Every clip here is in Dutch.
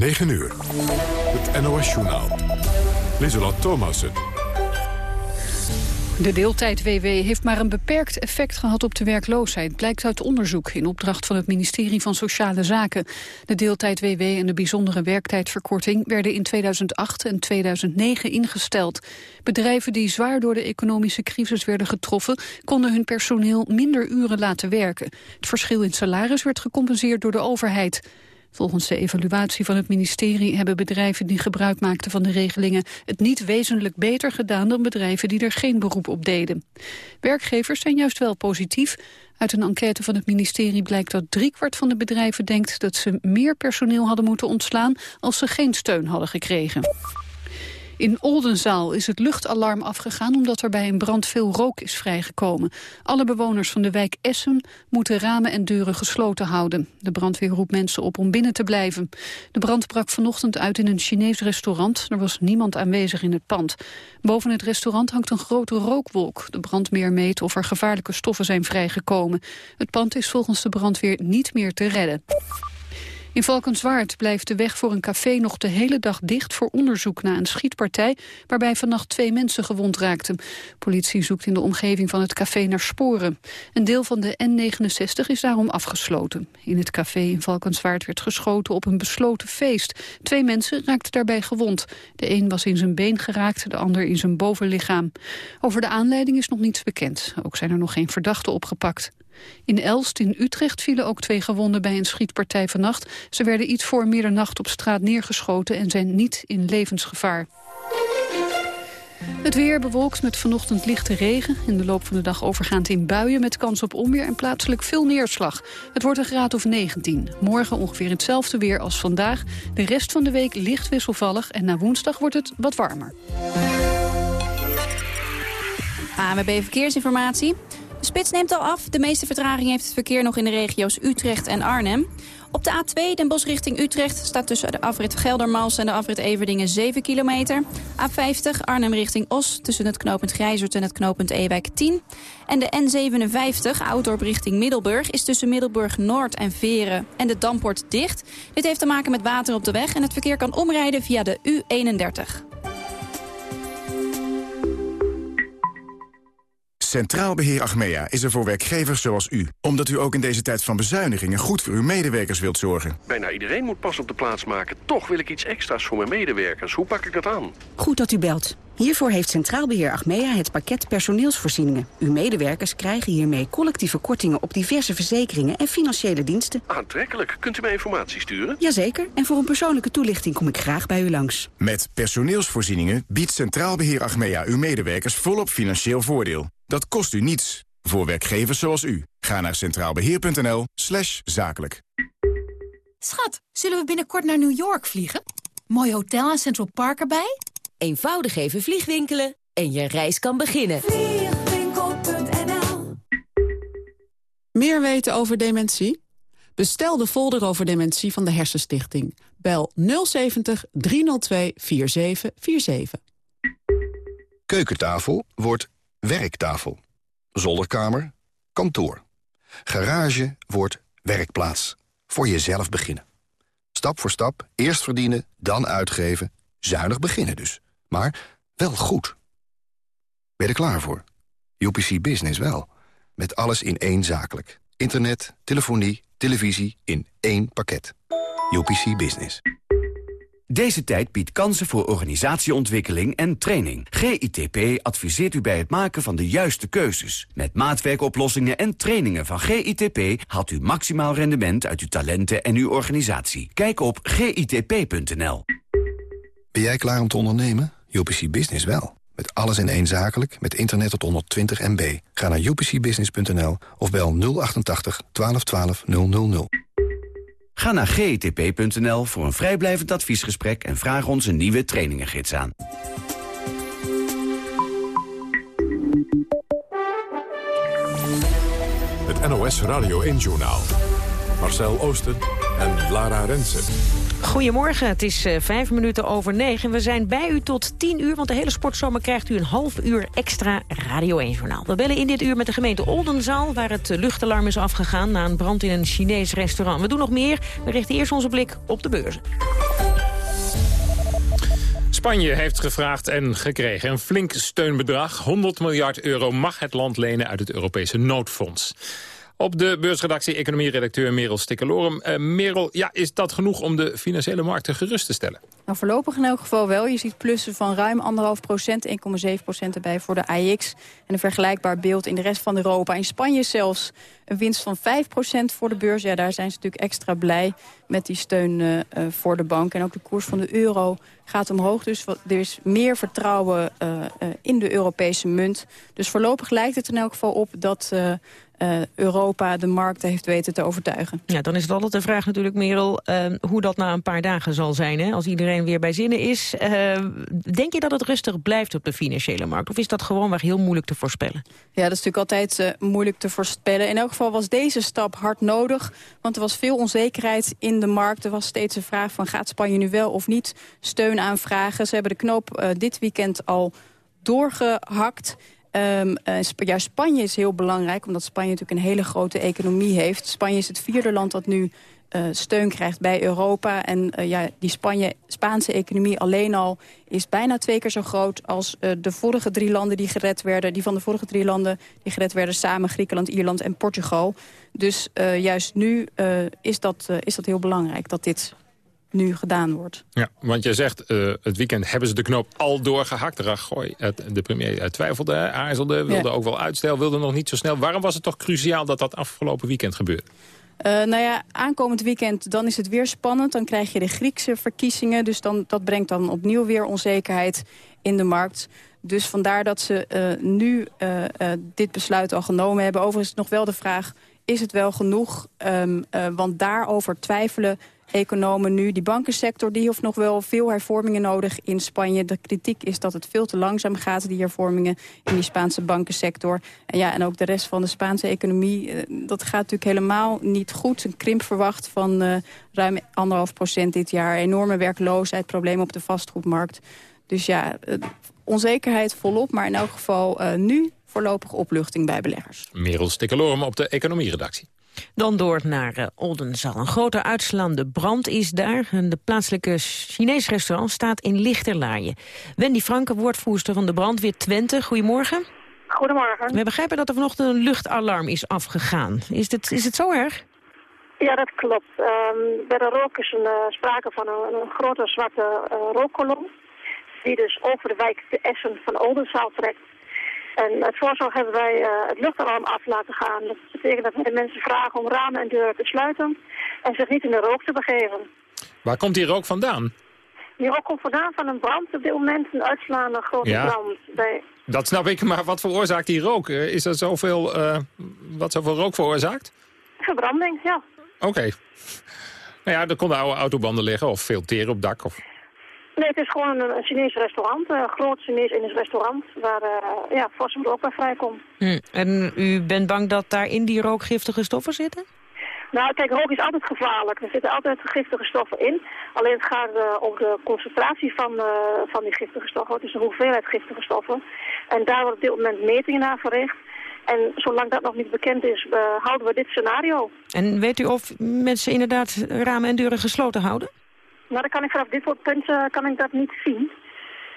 9 uur. Het NOS-journaal. Lieselot Thomassen. De deeltijd-WW heeft maar een beperkt effect gehad op de werkloosheid... blijkt uit onderzoek in opdracht van het ministerie van Sociale Zaken. De deeltijd-WW en de bijzondere werktijdverkorting... werden in 2008 en 2009 ingesteld. Bedrijven die zwaar door de economische crisis werden getroffen... konden hun personeel minder uren laten werken. Het verschil in salaris werd gecompenseerd door de overheid. Volgens de evaluatie van het ministerie hebben bedrijven die gebruik maakten van de regelingen het niet wezenlijk beter gedaan dan bedrijven die er geen beroep op deden. Werkgevers zijn juist wel positief. Uit een enquête van het ministerie blijkt dat driekwart van de bedrijven denkt dat ze meer personeel hadden moeten ontslaan als ze geen steun hadden gekregen. In Oldenzaal is het luchtalarm afgegaan omdat er bij een brand veel rook is vrijgekomen. Alle bewoners van de wijk Essen moeten ramen en deuren gesloten houden. De brandweer roept mensen op om binnen te blijven. De brand brak vanochtend uit in een Chinees restaurant. Er was niemand aanwezig in het pand. Boven het restaurant hangt een grote rookwolk. De brandweer meet of er gevaarlijke stoffen zijn vrijgekomen. Het pand is volgens de brandweer niet meer te redden. In Valkenswaard blijft de weg voor een café nog de hele dag dicht voor onderzoek naar een schietpartij waarbij vannacht twee mensen gewond raakten. Politie zoekt in de omgeving van het café naar sporen. Een deel van de N69 is daarom afgesloten. In het café in Valkenswaard werd geschoten op een besloten feest. Twee mensen raakten daarbij gewond. De een was in zijn been geraakt, de ander in zijn bovenlichaam. Over de aanleiding is nog niets bekend. Ook zijn er nog geen verdachten opgepakt. In Elst in Utrecht vielen ook twee gewonden bij een schietpartij vannacht. Ze werden iets voor middernacht op straat neergeschoten en zijn niet in levensgevaar. Het weer bewolkt met vanochtend lichte regen. In de loop van de dag overgaand in buien met kans op onweer en plaatselijk veel neerslag. Het wordt een graad of 19. Morgen ongeveer hetzelfde weer als vandaag. De rest van de week licht wisselvallig en na woensdag wordt het wat warmer. ANWB Verkeersinformatie. De spits neemt al af. De meeste vertraging heeft het verkeer nog in de regio's Utrecht en Arnhem. Op de A2 Den Bosch richting Utrecht staat tussen de afrit Geldermals en de afrit Everdingen 7 kilometer. A50 Arnhem richting Os tussen het knooppunt Grijzert en het knooppunt Ewijk 10. En de N57 Oudorp richting Middelburg is tussen Middelburg Noord en Veren en de Damport dicht. Dit heeft te maken met water op de weg en het verkeer kan omrijden via de U31. Centraal Beheer Achmea is er voor werkgevers zoals u. Omdat u ook in deze tijd van bezuinigingen goed voor uw medewerkers wilt zorgen. Bijna iedereen moet pas op de plaats maken. Toch wil ik iets extra's voor mijn medewerkers. Hoe pak ik dat aan? Goed dat u belt. Hiervoor heeft Centraal Beheer Achmea het pakket personeelsvoorzieningen. Uw medewerkers krijgen hiermee collectieve kortingen op diverse verzekeringen en financiële diensten. Aantrekkelijk. Kunt u mij informatie sturen? Jazeker, en voor een persoonlijke toelichting kom ik graag bij u langs. Met personeelsvoorzieningen biedt Centraal Beheer Achmea uw medewerkers volop financieel voordeel. Dat kost u niets. Voor werkgevers zoals u. Ga naar centraalbeheer.nl slash zakelijk. Schat, zullen we binnenkort naar New York vliegen? Mooi hotel en Central Park erbij? Eenvoudig even vliegwinkelen en je reis kan beginnen. Vliegwinkel.nl Meer weten over dementie? Bestel de folder over dementie van de Hersenstichting. Bel 070 302 4747. Keukentafel wordt werktafel. Zolderkamer, kantoor. Garage wordt werkplaats. Voor jezelf beginnen. Stap voor stap, eerst verdienen, dan uitgeven. Zuinig beginnen dus. Maar wel goed. Ben je er klaar voor? UPC Business wel. Met alles in één zakelijk. Internet, telefonie, televisie in één pakket. UPC Business. Deze tijd biedt kansen voor organisatieontwikkeling en training. GITP adviseert u bij het maken van de juiste keuzes. Met maatwerkoplossingen en trainingen van GITP... haalt u maximaal rendement uit uw talenten en uw organisatie. Kijk op gitp.nl. Ben jij klaar om te ondernemen? UPC Business wel. Met alles in één zakelijk, met internet tot 120 MB. Ga naar upcbusiness.nl of bel 088 1212 000. Ga naar gitp.nl voor een vrijblijvend adviesgesprek... en vraag ons een nieuwe trainingengids aan. Het NOS Radio 1-journaal. Marcel Oosten en Lara Rensen. Goedemorgen, het is uh, vijf minuten over negen. We zijn bij u tot tien uur, want de hele sportzomer krijgt u een half uur extra Radio 1-journaal. We bellen in dit uur met de gemeente Oldenzaal, waar het luchtalarm is afgegaan na een brand in een Chinees restaurant. We doen nog meer, we richten eerst onze blik op de beurzen. Spanje heeft gevraagd en gekregen een flink steunbedrag. 100 miljard euro mag het land lenen uit het Europese noodfonds. Op de beursredactie economie-redacteur Merel Stikkelorum. Uh, Merel, ja, is dat genoeg om de financiële markten gerust te stellen? Nou, voorlopig in elk geval wel. Je ziet plussen van ruim 1,5 procent, 1,7 procent erbij voor de AX. En een vergelijkbaar beeld in de rest van Europa. In Spanje zelfs een winst van 5 procent voor de beurs. Ja, daar zijn ze natuurlijk extra blij met die steun uh, voor de bank. En ook de koers van de euro gaat omhoog. Dus er is meer vertrouwen uh, in de Europese munt. Dus voorlopig lijkt het in elk geval op dat Europa de markten heeft weten te overtuigen. Ja, dan is het altijd de vraag natuurlijk, Merel, hoe dat na een paar dagen zal zijn. Hè? Als iedereen weer bij zinnen is. Uh, denk je dat het rustig blijft op de financiële markt? Of is dat gewoon weer heel moeilijk te voorspellen? Ja, dat is natuurlijk altijd moeilijk te voorspellen. In elk geval was deze stap hard nodig. Want er was veel onzekerheid in de markt. Er was steeds de vraag van gaat Spanje nu wel of niet steun aanvragen. Ze hebben de knoop dit weekend al doorgehakt. Uh, ja, Spanje is heel belangrijk, omdat Spanje natuurlijk een hele grote economie heeft. Spanje is het vierde land dat nu uh, steun krijgt bij Europa. En uh, ja, die Spanje, Spaanse economie alleen al is bijna twee keer zo groot... als de vorige drie landen die gered werden. Die van de vorige drie landen die gered werden samen. Griekenland, Ierland en Portugal. Dus juist nu is, dat, is dat heel belangrijk dat dit nu gedaan wordt. Ja, want je zegt, uh, het weekend hebben ze de knoop al doorgehakt. Rajoy, de premier twijfelde, aarzelde, wilde ook wel uitstel, wilde nog niet zo snel. Waarom was het toch cruciaal dat dat afgelopen weekend gebeurde? Uh, nou ja, aankomend weekend dan is het weer spannend. Dan krijg je de Griekse verkiezingen. Dus dan, dat brengt dan opnieuw weer onzekerheid in de markt. Dus vandaar dat ze uh, nu uh, dit besluit al genomen hebben. Overigens nog wel de vraag, is het wel genoeg? Um, want daarover twijfelen economen nu. Die bankensector die heeft nog wel veel hervormingen nodig in Spanje. De kritiek is dat het veel te langzaam gaat, die hervormingen in die Spaanse bankensector. En, ja, en ook de rest van de Spaanse economie, eh, dat gaat natuurlijk helemaal niet goed. Een krimp verwacht van uh, ruim anderhalf procent dit jaar. Enorme werkloosheid, problemen op de vastgoedmarkt. Dus ja, uh, onzekerheid volop, maar in elk geval nu voorlopig opluchting bij beleggers. Merel Stikkelorum op de economieredactie. Dan door naar uh, Oldenzaal. Een grote uitslaande brand is daar. De plaatselijke Chinees restaurant staat in lichterlaaien. Wendy Franke, woordvoerster van de brandweer Twente. Goedemorgen. Goedemorgen. We begrijpen dat er vanochtend een luchtalarm is afgegaan. Is het, is het zo erg? Ja, dat klopt. Um, bij de rook is een, uh, sprake van een, een, grote zwarte uh, rookkolom. Die dus over de wijk de Essen van Oldenzaal trekt. En het voorzorg hebben wij uh, het luchtalarm af laten gaan. Dat betekent dat we de mensen vragen om ramen en deuren te sluiten en zich niet in de rook te begeven. Waar komt die rook vandaan? Die rook komt vandaan van een brand. Op dit moment een uitslaande grote ja, brand. Bij... Dat snap ik, maar wat veroorzaakt die rook? Eh, is er zoveel, uh, wat zoveel rook veroorzaakt? Verbranding, ja. Oké. Okay. Nou ja, er konden oude autobanden liggen of veel teren op dak. Of... Nee, het is gewoon een, Chinees restaurant, een groot Chinees Indisch restaurant, waar uh, ja, forse rook bij vrijkomt. Hm. En u bent bang dat daar in die rook giftige stoffen zitten? Nou, kijk, rook is altijd gevaarlijk. Er zitten altijd giftige stoffen in. Alleen het gaat uh, om de concentratie van, uh, van die giftige stoffen. Is de hoeveelheid giftige stoffen. En daar wordt op dit moment metingen naar verricht. En zolang dat nog niet bekend is, uh, houden we dit scenario. En weet u of mensen inderdaad ramen en deuren gesloten houden? Nou, dan kan ik vanaf dit soort punten kan ik dat niet zien.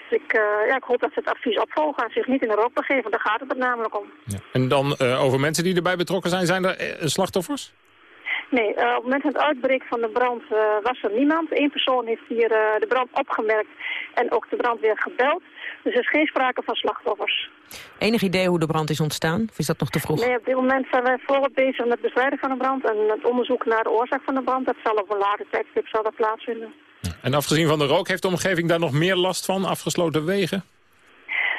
Dus ik, uh, ja, ik hoop dat ze het advies opvolgen en zich niet in de rook begeven. Daar gaat het er namelijk om. Ja. En dan uh, over mensen die erbij betrokken zijn, zijn er slachtoffers? Nee, uh, op het moment van het uitbreken van de brand uh, was er niemand. Eén persoon heeft hier uh, de brand opgemerkt en ook de brandweer gebeld. Dus er is geen sprake van slachtoffers. Enig idee hoe de brand is ontstaan? Of is dat nog te vroeg? Nee, op dit moment zijn wij volop bezig met het bestrijden van de brand... en het onderzoek naar de oorzaak van de brand. Dat zal op een later tijdstip zal dat plaatsvinden. En afgezien van de rook, heeft de omgeving daar nog meer last van? Afgesloten wegen?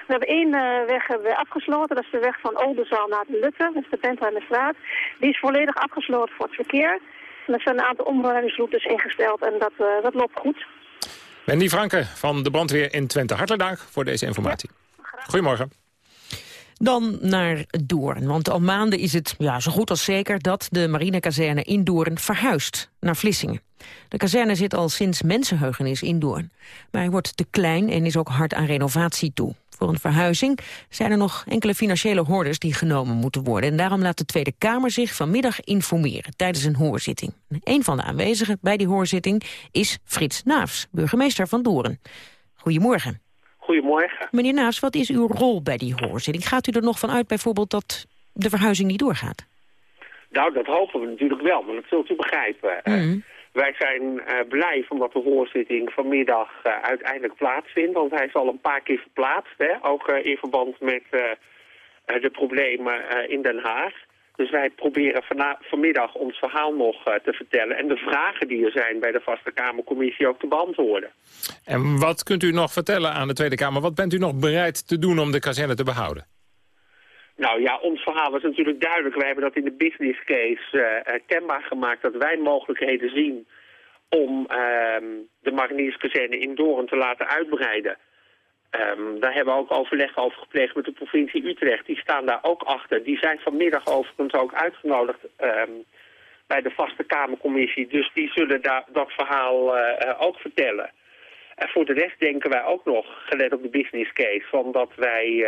We hebben één uh, weg hebben afgesloten. Dat is de weg van Oldenzaal naar de Lutte. Dat is de Bentheimerstraat. Die is volledig afgesloten voor het verkeer. En er zijn een aantal omruimingsroutes ingesteld en dat, uh, dat loopt goed. Wendy Franke van de brandweer in Twente. Hartelijk dank voor deze informatie. Ja, Goedemorgen. Dan naar Doorn, want al maanden is het ja, zo goed als zeker... dat de marinekazerne in Doorn verhuist naar Vlissingen. De kazerne zit al sinds mensenheugenis in Doorn. Maar hij wordt te klein en is ook hard aan renovatie toe. Voor een verhuizing zijn er nog enkele financiële hordes die genomen moeten worden. En daarom laat de Tweede Kamer zich vanmiddag informeren tijdens een hoorzitting. Een van de aanwezigen bij die hoorzitting is Frits Naafs, burgemeester van Doorn. Goedemorgen. Goedemorgen. Meneer Naas, wat is uw rol bij die hoorzitting? Gaat u er nog van uit bijvoorbeeld dat de verhuizing niet doorgaat? Nou, dat hopen we natuurlijk wel, maar dat zult u begrijpen. Mm. Wij zijn uh, blij omdat de hoorzitting vanmiddag uh, uiteindelijk plaatsvindt. Want hij is al een paar keer verplaatst, hè? ook uh, in verband met de problemen in Den Haag. Dus wij proberen vanmiddag ons verhaal nog te vertellen... en de vragen die er zijn bij de Vaste Kamercommissie ook te beantwoorden. En wat kunt u nog vertellen aan de Tweede Kamer? Wat bent u nog bereid te doen om de kazerne te behouden? Nou ja, ons verhaal is natuurlijk duidelijk. Wij hebben dat in de business case uh, kenbaar gemaakt... dat wij mogelijkheden zien om uh, de Marinierskazerne in Doorn te laten uitbreiden. Um, daar hebben we ook overleg over gepleegd met de provincie Utrecht. Die staan daar ook achter. Die zijn vanmiddag overigens ook uitgenodigd um, bij de vaste Kamercommissie. Dus die zullen daar dat verhaal uh, ook vertellen. En voor de rest denken wij ook nog, gelet op de business case... van dat wij uh,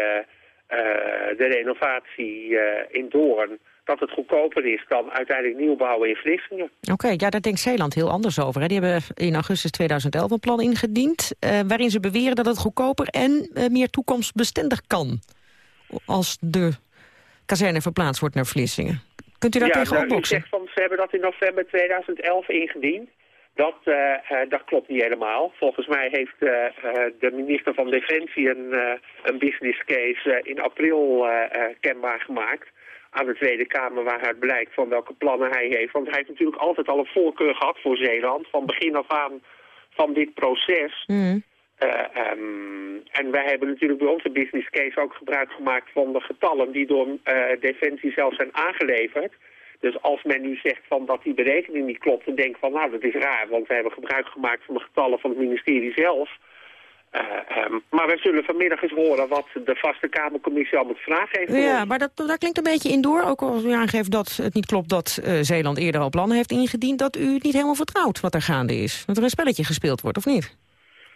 de renovatie in Doorn dat het goedkoper is dan uiteindelijk nieuw bouwen in Vlissingen. Oké, okay, ja, daar denkt Zeeland heel anders over. Hè. Die hebben in augustus 2011 een plan ingediend... Uh, waarin ze beweren dat het goedkoper en uh, meer toekomstbestendig kan... als de kazerne verplaatst wordt naar Vlissingen. Kunt u daar ja, tegen nou, opboksen? Zegt van, ze hebben dat in november 2011 ingediend. Dat, uh, uh, dat klopt niet helemaal. Volgens mij heeft uh, de minister van Defensie een, een business case in april kenbaar gemaakt aan de Tweede Kamer waaruit blijkt van welke plannen hij heeft. Want hij heeft natuurlijk altijd al een voorkeur gehad voor Zeeland, van begin af aan van dit proces. Mm. Uh, um, en wij hebben natuurlijk bij onze business case ook gebruik gemaakt van de getallen die door uh, Defensie zelf zijn aangeleverd. Dus als men nu zegt van dat die berekening niet klopt, dan denk ik van nou dat is raar, want we hebben gebruik gemaakt van de getallen van het ministerie zelf. Uh, um, maar we zullen vanmiddag eens horen wat de vaste Kamercommissie al met vragen heeft. Ja, maar dat, daar klinkt een beetje in door. Ook als u aangeeft dat het niet klopt dat uh, Zeeland eerder al plannen heeft ingediend... dat u het niet helemaal vertrouwt wat er gaande is. Dat er een spelletje gespeeld wordt, of niet?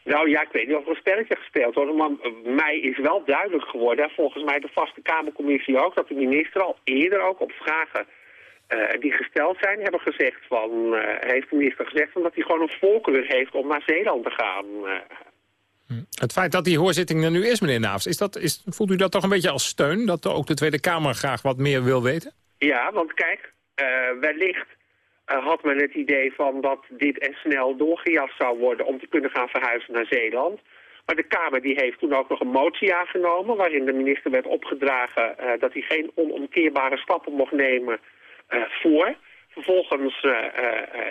Nou ja, ik weet niet of er een spelletje gespeeld wordt. Maar mij is wel duidelijk geworden, volgens mij de vaste Kamercommissie ook... dat de minister al eerder ook op vragen uh, die gesteld zijn, hebben gezegd van... heeft de minister gezegd van dat hij gewoon een voorkeur heeft om naar Zeeland te gaan... Het feit dat die hoorzitting er nu is, meneer Naafs, is dat, is, voelt u dat toch een beetje als steun? Dat ook de Tweede Kamer graag wat meer wil weten? Ja, want kijk, uh, wellicht uh, had men het idee van dat dit en snel doorgejast zou worden om te kunnen gaan verhuizen naar Zeeland. Maar de Kamer die heeft toen ook nog een motie aangenomen waarin de minister werd opgedragen uh, dat hij geen onomkeerbare stappen mocht nemen voor. Vervolgens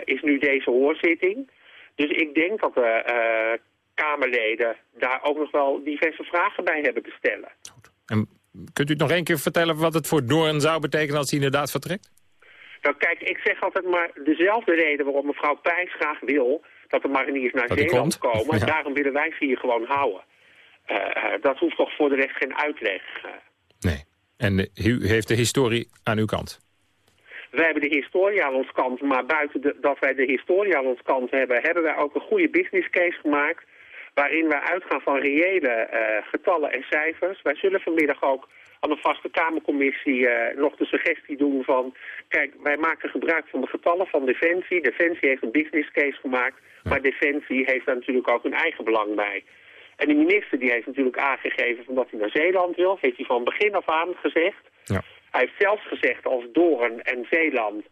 is nu deze hoorzitting. Dus ik denk dat de Kamerleden daar ook nog wel diverse vragen bij hebben te stellen. Goed. En kunt u nog één keer vertellen wat het voor Doorn zou betekenen als hij inderdaad vertrekt? Nou kijk, ik zeg altijd maar dezelfde reden waarom mevrouw Pijs graag wil dat de mariniers naar Zeeland komen. Ja. Daarom willen wij ze hier gewoon houden. Uh, uh, dat hoeft toch voor de rest geen uitleg. Uh. Nee. En u heeft de historie aan uw kant? Wij hebben de historie aan ons kant, maar buiten de, dat wij de historie aan ons kant hebben... hebben wij ook een goede business case gemaakt waarin wij uitgaan van reële uh, getallen en cijfers. Wij zullen vanmiddag ook aan de vaste Kamercommissie uh, nog de suggestie doen van... kijk, wij maken gebruik van de getallen van Defensie. Defensie heeft een business case gemaakt, maar Defensie heeft daar natuurlijk ook een eigen belang bij. En de minister die heeft natuurlijk aangegeven van dat hij naar Zeeland wil. Heeft hij van begin af aan gezegd. Ja. Hij heeft zelfs gezegd als Doorn en Zeeland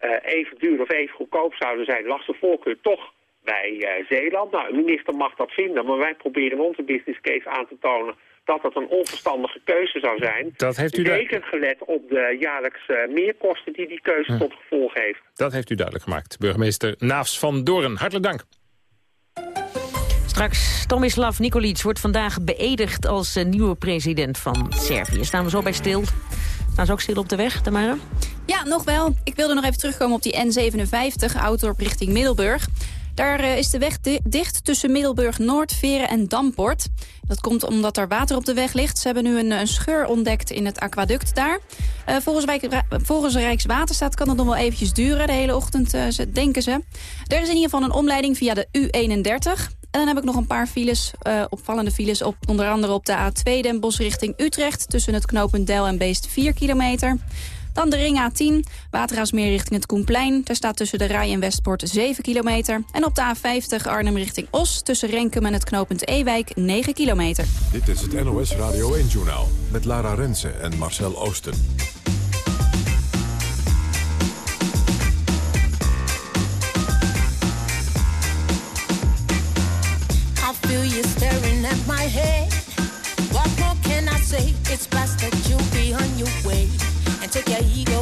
uh, even duur of even goedkoop zouden zijn... lag zijn voorkeur toch bij uh, Zeeland. Nou, een minister mag dat vinden, maar wij proberen in onze business case aan te tonen dat dat een onverstandige keuze zou zijn. Dat heeft u Zeker gelet op de jaarlijkse uh, meerkosten die die keuze hm. tot gevolg heeft. Dat heeft u duidelijk gemaakt. Burgemeester Naafs van Doorn, hartelijk dank. Straks Tomislav Nikolic wordt vandaag beëdigd als uh, nieuwe president van Servië. Staan we zo bij stil. Staan ze ook stil op de weg, Tamara? Ja, nog wel. Ik wilde nog even terugkomen op die N57, Ouddorp richting Middelburg. Daar uh, is de weg di dicht tussen Middelburg Noord, Veren en Damport. Dat komt omdat er water op de weg ligt. Ze hebben nu een, scheur ontdekt in het aquaduct daar. Uh, volgens, Rijk, volgens Rijkswaterstaat kan het nog wel eventjes duren. De hele ochtend uh, denken ze. Er is in ieder geval een omleiding via de U31. En dan heb ik nog een paar files, opvallende files. Op, onder andere op de A2 Den Bosch richting Utrecht. Tussen het knooppunt Del en Beest 4 kilometer. Dan de ring A10, Waterhaasmeer richting het Koenplein. Daar staat tussen de Rij en Westpoort 7 kilometer. En op de A50 Arnhem richting Os, tussen Renkum en het knooppunt Ewijk 9 kilometer. Dit is het NOS Radio 1-journaal met Lara Rensen en Marcel Oosten. Feel you staring at my head. What more can I say? It's best that you take your ego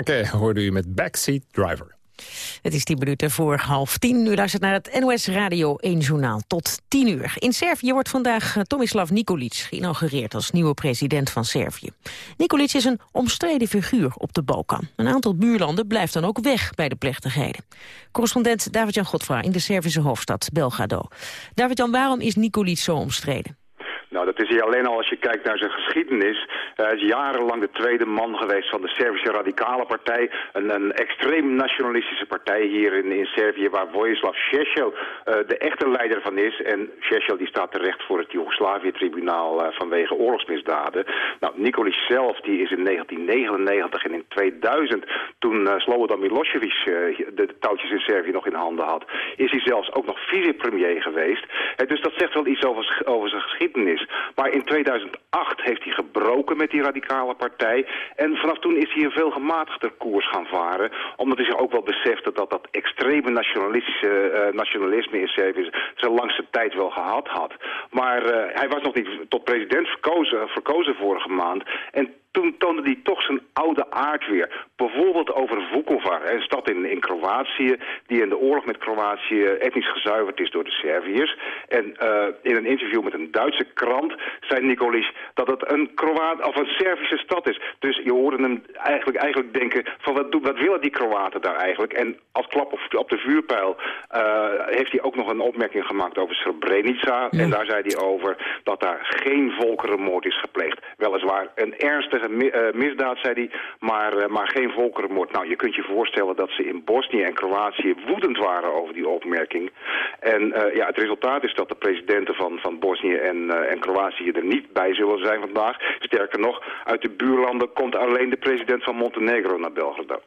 Starke hoorde u met Backseat Driver. Het is tien minuten voor half tien. U luistert naar het NOS Radio 1 Journaal tot tien uur. In Servië wordt vandaag eh, Tomislav Nikolic geïnaugureerd als nieuwe president van Servië. Nikolic is een omstreden figuur op de Balkan. Een aantal buurlanden blijft dan ook weg bij de plechtigheden. Correspondent David-Jan Godfra in de Servische hoofdstad Belgrado. David-Jan, waarom is Nikolic zo omstreden? Nou, dat is hij alleen al als je kijkt naar zijn geschiedenis. Hij is jarenlang de tweede man geweest van de Servische Radicale Partij. Een, een extreem nationalistische partij hier in, in Servië... waar Vojislav Šešelj uh, de echte leider van is. En Šešelj die staat terecht voor het Joegoslavië-tribunaal uh, vanwege oorlogsmisdaden. Nou, Nikolic zelf die is in 1999 en in 2000... toen uh, Slobodan Milosevic de, de touwtjes in Servië nog in handen had... is hij zelfs ook nog vicepremier geweest. dus dat zegt wel iets over zijn geschiedenis. Maar in 2008 heeft hij gebroken met die radicale partij. En vanaf toen is hij een veel gematigder koers gaan varen. Omdat hij zich ook wel besefte dat dat extreme nationalistische uh, nationalisme in Servië zijn langste tijd wel gehad had. Maar uh, hij was nog niet tot president verkozen, verkozen vorige maand. En toen toonde hij toch zijn oude aard weer. Bijvoorbeeld over Vukovar, een stad in, in Kroatië... die in de oorlog met Kroatië etnisch gezuiverd is door de Serviërs. En uh, in een interview met een Duitse krant zei Nikolic dat het een, Kroaat, of een Servische stad is. Dus je hoorde hem eigenlijk, eigenlijk denken van wat, wat willen die Kroaten daar eigenlijk? En als klap op, op de vuurpijl uh, heeft hij ook nog een opmerking gemaakt over Srebrenica. Ja. En daar zei hij over dat daar geen volkerenmoord is gepleegd. Weliswaar een ernstige uh, misdaad, zei hij, maar, uh, maar geen volkerenmoord. Nou, je kunt je voorstellen dat ze in Bosnië en Kroatië woedend waren over die opmerking. En uh, ja, het resultaat is dat de presidenten van, van Bosnië en, en Kroatië er niet bij zullen zijn vandaag. Sterker nog, uit de buurlanden komt alleen de president van Montenegro naar Belgrado.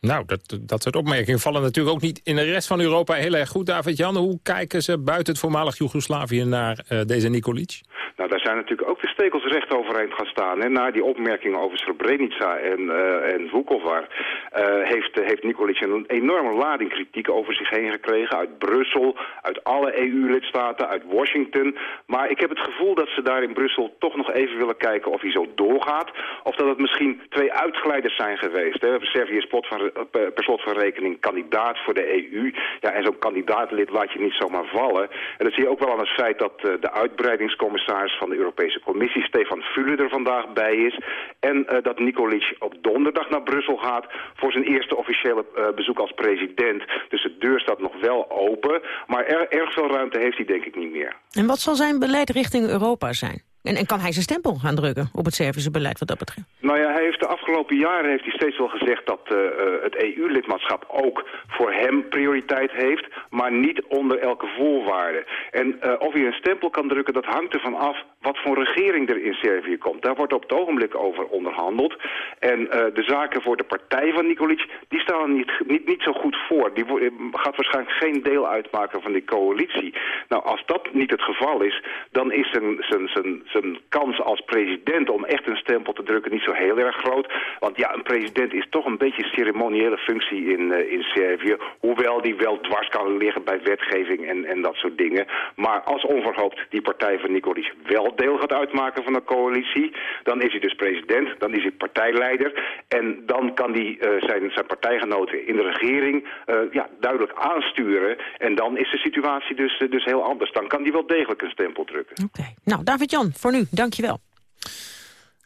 Nou, dat, dat soort opmerkingen vallen natuurlijk ook niet in de rest van Europa heel erg goed. David-Jan, hoe kijken ze buiten het voormalig Joegoslavië naar deze Nikolic? Nou, daar zijn natuurlijk ook de stekels recht overeind gaan staan. Hè. Na die opmerkingen over Srebrenica en, uh, en Vukovar uh, heeft, heeft Nikolic een enorme lading kritiek over zich heen gekregen. Uit Brussel, uit alle EU-lidstaten, uit Washington. Maar ik heb het gevoel dat ze daar in Brussel toch nog even willen kijken of hij zo doorgaat. Of dat het misschien twee uitglijders zijn geweest. Hè. Servië is van per slot van rekening kandidaat voor de EU. Ja, en zo'n kandidaatlid laat je niet zomaar vallen. En dat zie je ook wel aan het feit dat de uitbreidingscommissaris van de Europese Commissie, Stefan Füle, er vandaag bij is. En uh, dat Nikolic op donderdag naar Brussel gaat voor zijn eerste officiële uh, bezoek als president. Dus de deur staat nog wel open. Maar er, erg veel ruimte heeft hij denk ik niet meer. En wat zal zijn beleid richting Europa zijn? En, kan hij zijn stempel gaan drukken op het Servische beleid wat dat betreft? Nou ja, hij heeft de afgelopen jaren heeft hij steeds wel gezegd dat uh, het EU-lidmaatschap ook voor hem prioriteit heeft, maar niet onder elke voorwaarde. En uh, of hij een stempel kan drukken, dat hangt ervan af wat voor regering er in Servië komt. Daar wordt op het ogenblik over onderhandeld. En de zaken voor de partij van Nikolic, die staan niet, niet, niet zo goed voor. Die gaat waarschijnlijk geen deel uitmaken van die coalitie. Nou, als dat niet het geval is, dan is zijn, zijn, zijn kans als president om echt een stempel te drukken niet zo heel erg groot. Want ja, een president is toch een beetje een ceremoniële functie in, uh, in Servië. Hoewel die wel dwars kan liggen bij wetgeving en, en dat soort dingen. Maar als onverhoopt die partij van Nikolic wel deel gaat uitmaken van de coalitie, dan is hij dus president, dan is hij partijleider. En dan kan hij uh, zijn, zijn partijgenoten in de regering uh, ja, duidelijk aansturen. En dan is de situatie dus, dus heel anders. Dan kan hij wel degelijk een stempel drukken. Oké. Nou, David-Jan, voor nu, dankjewel.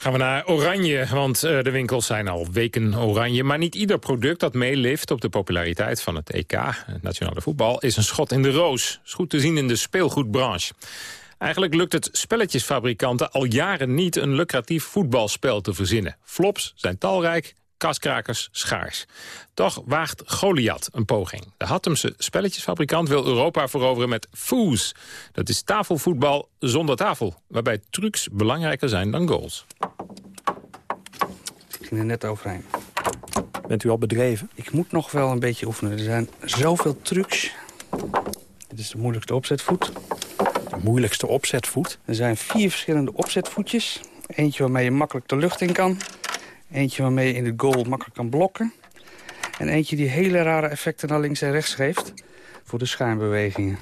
Gaan we naar Oranje, want uh, de winkels zijn al weken oranje. Maar niet ieder product dat meelift op de populariteit van het EK, het nationale voetbal, is een schot in de roos. Is goed te zien in de speelgoedbranche. Eigenlijk lukt het spelletjesfabrikanten al jaren niet een lucratief voetbalspel te verzinnen. Flops zijn talrijk, kaskrakers schaars. Toch waagt Goliath een poging. De Hattemse spelletjesfabrikant wil Europa veroveren met Foos. Dat is tafelvoetbal zonder tafel, waarbij trucs belangrijker zijn dan goals. Ik ging er net overheen. Bent u al bedreven? Ik moet nog wel een beetje oefenen. Er zijn zoveel trucs. Dit is de moeilijkste opzetvoet. De moeilijkste opzetvoet? Er zijn vier verschillende opzetvoetjes. Eentje waarmee je makkelijk de lucht in kan. Eentje waarmee je in de goal makkelijk kan blokken. En eentje die hele rare effecten naar links en rechts geeft. Voor de schuimbewegingen.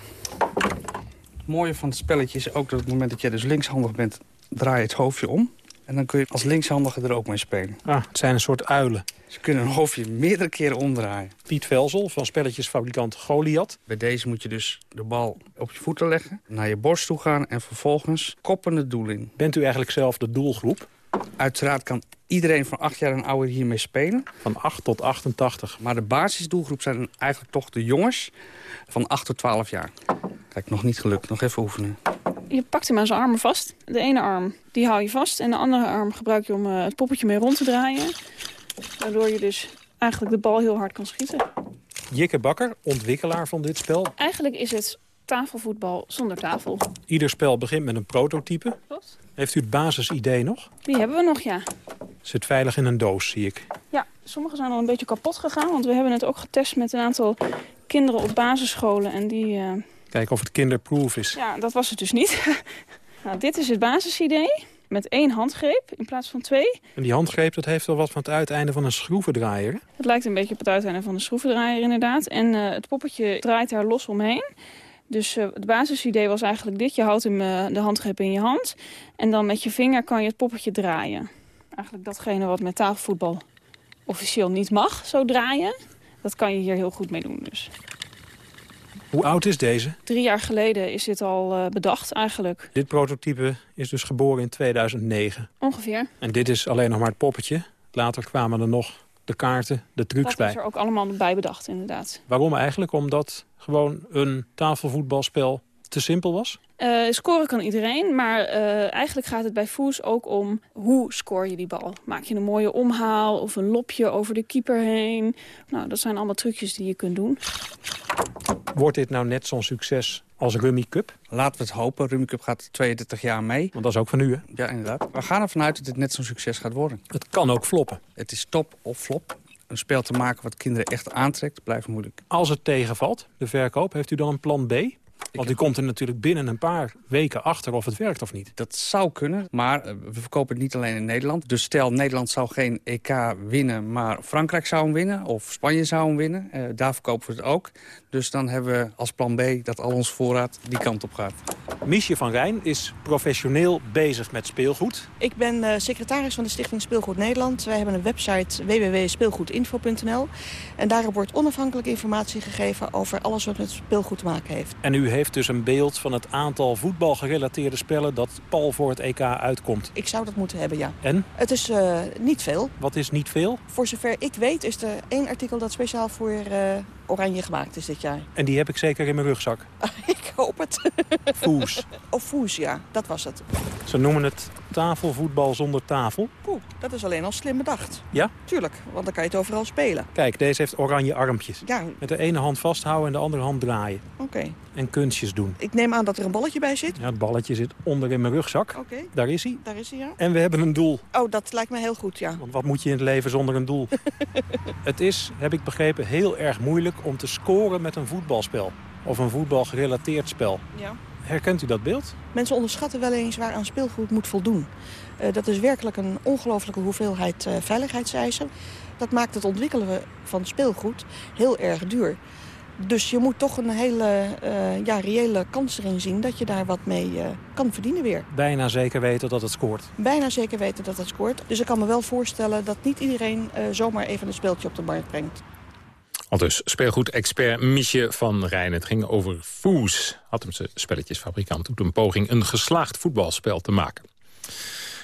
Het mooie van het spelletje is ook dat op het moment dat jij dus linkshandig bent... draai je het hoofdje om. En dan kun je als linkshandige er ook mee spelen. Ah, het zijn een soort uilen. Ze kunnen een hoofdje meerdere keren omdraaien. Piet Velzel van spelletjesfabrikant Goliath. Bij deze moet je dus de bal op je voeten leggen, naar je borst toe gaan... en vervolgens koppen het doel in. Bent u eigenlijk zelf de doelgroep? Uiteraard kan iedereen van 8 jaar en ouder hiermee spelen. Van 8 tot 88. Maar de basisdoelgroep zijn eigenlijk toch de jongens van 8 tot 12 jaar. Kijk, nog niet gelukt. Nog even oefenen. Je pakt hem aan zijn armen vast. De ene arm die hou je vast en de andere arm gebruik je om uh, het poppetje mee rond te draaien. Waardoor je dus eigenlijk de bal heel hard kan schieten. Jikke Bakker, ontwikkelaar van dit spel. Eigenlijk is het tafelvoetbal zonder tafel. Ieder spel begint met een prototype. Klopt. Heeft u het basisidee nog? Die hebben we nog, ja. Zit veilig in een doos, zie ik. Ja, sommige zijn al een beetje kapot gegaan. Want we hebben het ook getest met een aantal kinderen op basisscholen. En die... Uh... Kijken of het kinderproof is. Ja, dat was het dus niet. nou, dit is het basisidee. Met één handgreep in plaats van twee. En die handgreep dat heeft wel wat van het uiteinde van een schroevendraaier. Het lijkt een beetje op het uiteinde van een schroevendraaier inderdaad. En uh, het poppetje draait daar los omheen. Dus uh, het basisidee was eigenlijk dit. Je houdt hem uh, de handgreep in je hand. En dan met je vinger kan je het poppetje draaien. eigenlijk datgene wat met tafelvoetbal officieel niet mag, zo draaien. Dat kan je hier heel goed mee doen dus. Hoe oud is deze? Drie jaar geleden is dit al uh, bedacht eigenlijk. Dit prototype is dus geboren in 2009. Ongeveer. En dit is alleen nog maar het poppetje. Later kwamen er nog de kaarten, de trucs dat bij. Dat is er ook allemaal bij bedacht inderdaad. Waarom eigenlijk? Omdat gewoon een tafelvoetbalspel te simpel was? Uh, scoren kan iedereen, maar uh, eigenlijk gaat het bij Foes ook om hoe score je die bal. Maak je een mooie omhaal of een lopje over de keeper heen. Nou, dat zijn allemaal trucjes die je kunt doen. Wordt dit nou net zo'n succes als Rummy Cup? Laten we het hopen. Rummy Cup gaat 32 jaar mee. Want dat is ook van nu, hè? Ja, inderdaad. We gaan ervan uit dat dit net zo'n succes gaat worden. Het kan ook floppen. Het is top of flop. Een spel te maken wat kinderen echt aantrekt, blijft moeilijk. Als het tegenvalt, de verkoop, heeft u dan een plan B? Want u komt er natuurlijk binnen een paar weken achter of het werkt of niet. Dat zou kunnen, maar uh, we verkopen het niet alleen in Nederland. Dus stel, Nederland zou geen EK winnen, maar Frankrijk zou hem winnen. Of Spanje zou hem winnen. Uh, daar verkopen we het ook. Dus dan hebben we als plan B dat al ons voorraad die kant op gaat. Miesje van Rijn is professioneel bezig met speelgoed. Ik ben uh, secretaris van de Stichting Speelgoed Nederland. Wij hebben een website www.speelgoedinfo.nl. En daarop wordt onafhankelijke informatie gegeven over alles wat met speelgoed te maken heeft. En u heeft dus een beeld van het aantal voetbalgerelateerde spellen dat pal voor het EK uitkomt. Ik zou dat moeten hebben, ja. En? Het is uh, niet veel. Wat is niet veel? Voor zover ik weet is er één artikel dat speciaal voor uh, Oranje gemaakt is dit jaar. En die heb ik zeker in mijn rugzak. ik hoop het. Foes. Of Foes, ja. Dat was het. Ze noemen het tafelvoetbal zonder tafel. Poeh, dat is alleen al slim bedacht. Ja? Tuurlijk, want dan kan je het overal spelen. Kijk, deze heeft oranje armpjes. Ja. Met de ene hand vasthouden en de andere hand draaien. Oké. Okay. En kunstjes doen. Ik neem aan dat er een balletje bij zit. Ja, het balletje zit onder in mijn rugzak. Oké. Okay. Daar is hij. Daar is hij, ja. En we hebben een doel. Oh, dat lijkt me heel goed, ja. Want wat moet je in het leven zonder een doel? het is, heb ik begrepen, heel erg moeilijk om te scoren met een voetbalspel. Of een voetbalgerelateerd spel. Ja. Herkent u dat beeld? Mensen onderschatten wel eens waar aan speelgoed moet voldoen. Uh, dat is werkelijk een ongelofelijke hoeveelheid uh, veiligheidseisen. Dat maakt het ontwikkelen van speelgoed heel erg duur. Dus je moet toch een hele uh, ja, reële kans erin zien dat je daar wat mee uh, kan verdienen weer. Bijna zeker weten dat het scoort. Bijna zeker weten dat het scoort. Dus ik kan me wel voorstellen dat niet iedereen uh, zomaar even een speeltje op de markt brengt. Al dus speelgoed-expert Miesje van Rijn. Het ging over Foes. Hadtemse spelletjesfabrikant doet een poging een geslaagd voetbalspel te maken.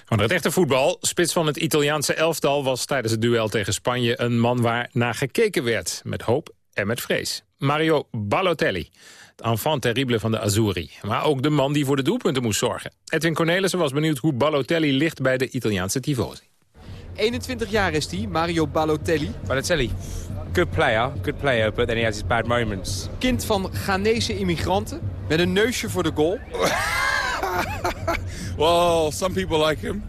Van het echte voetbal, spits van het Italiaanse elftal... was tijdens het duel tegen Spanje een man waar naar gekeken werd. Met hoop en met vrees. Mario Balotelli, het enfant terrible van de Azzurri. Maar ook de man die voor de doelpunten moest zorgen. Edwin Cornelissen was benieuwd hoe Balotelli ligt bij de Italiaanse tifosi. 21 jaar is hij, Mario Balotelli. Balotelli, good player, good player, but then he has his bad moments. Kind van Ghanese immigranten, met een neusje voor de goal. well, some people like him,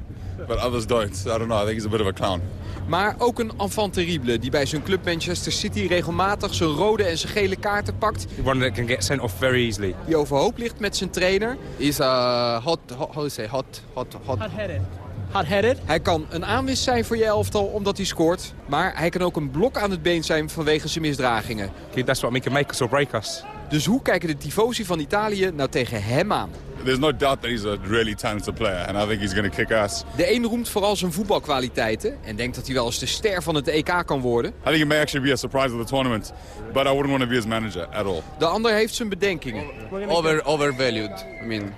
but others don't. I don't know, I think he's a bit of a clown. Maar ook een enfant terrible die bij zijn club Manchester City regelmatig zijn rode en zijn gele kaarten pakt. One that can get sent off very easily. Die overhoop ligt met zijn trainer. He's uh, hot, hot, how do you say, hot, hot, hot. Hot-headed. Hot-headed. Hij kan een aanwis zijn voor je elftal omdat hij scoort. Maar hij kan ook een blok aan het been zijn vanwege zijn misdragingen. Okay, that's what make us or break us. Dus hoe kijken de tifosi van Italië nou tegen hem aan? There's no doubt that he's a really talented player and I think he's going to kick ass. De een roemt vooral zijn voetbalkwaliteiten en denkt dat hij wel eens de ster van het EK kan worden. I think it may actually be a surprise of the tournament, but I wouldn't want to be his manager at all. De ander heeft zijn bedenkingen. Over, overvalued. I mean,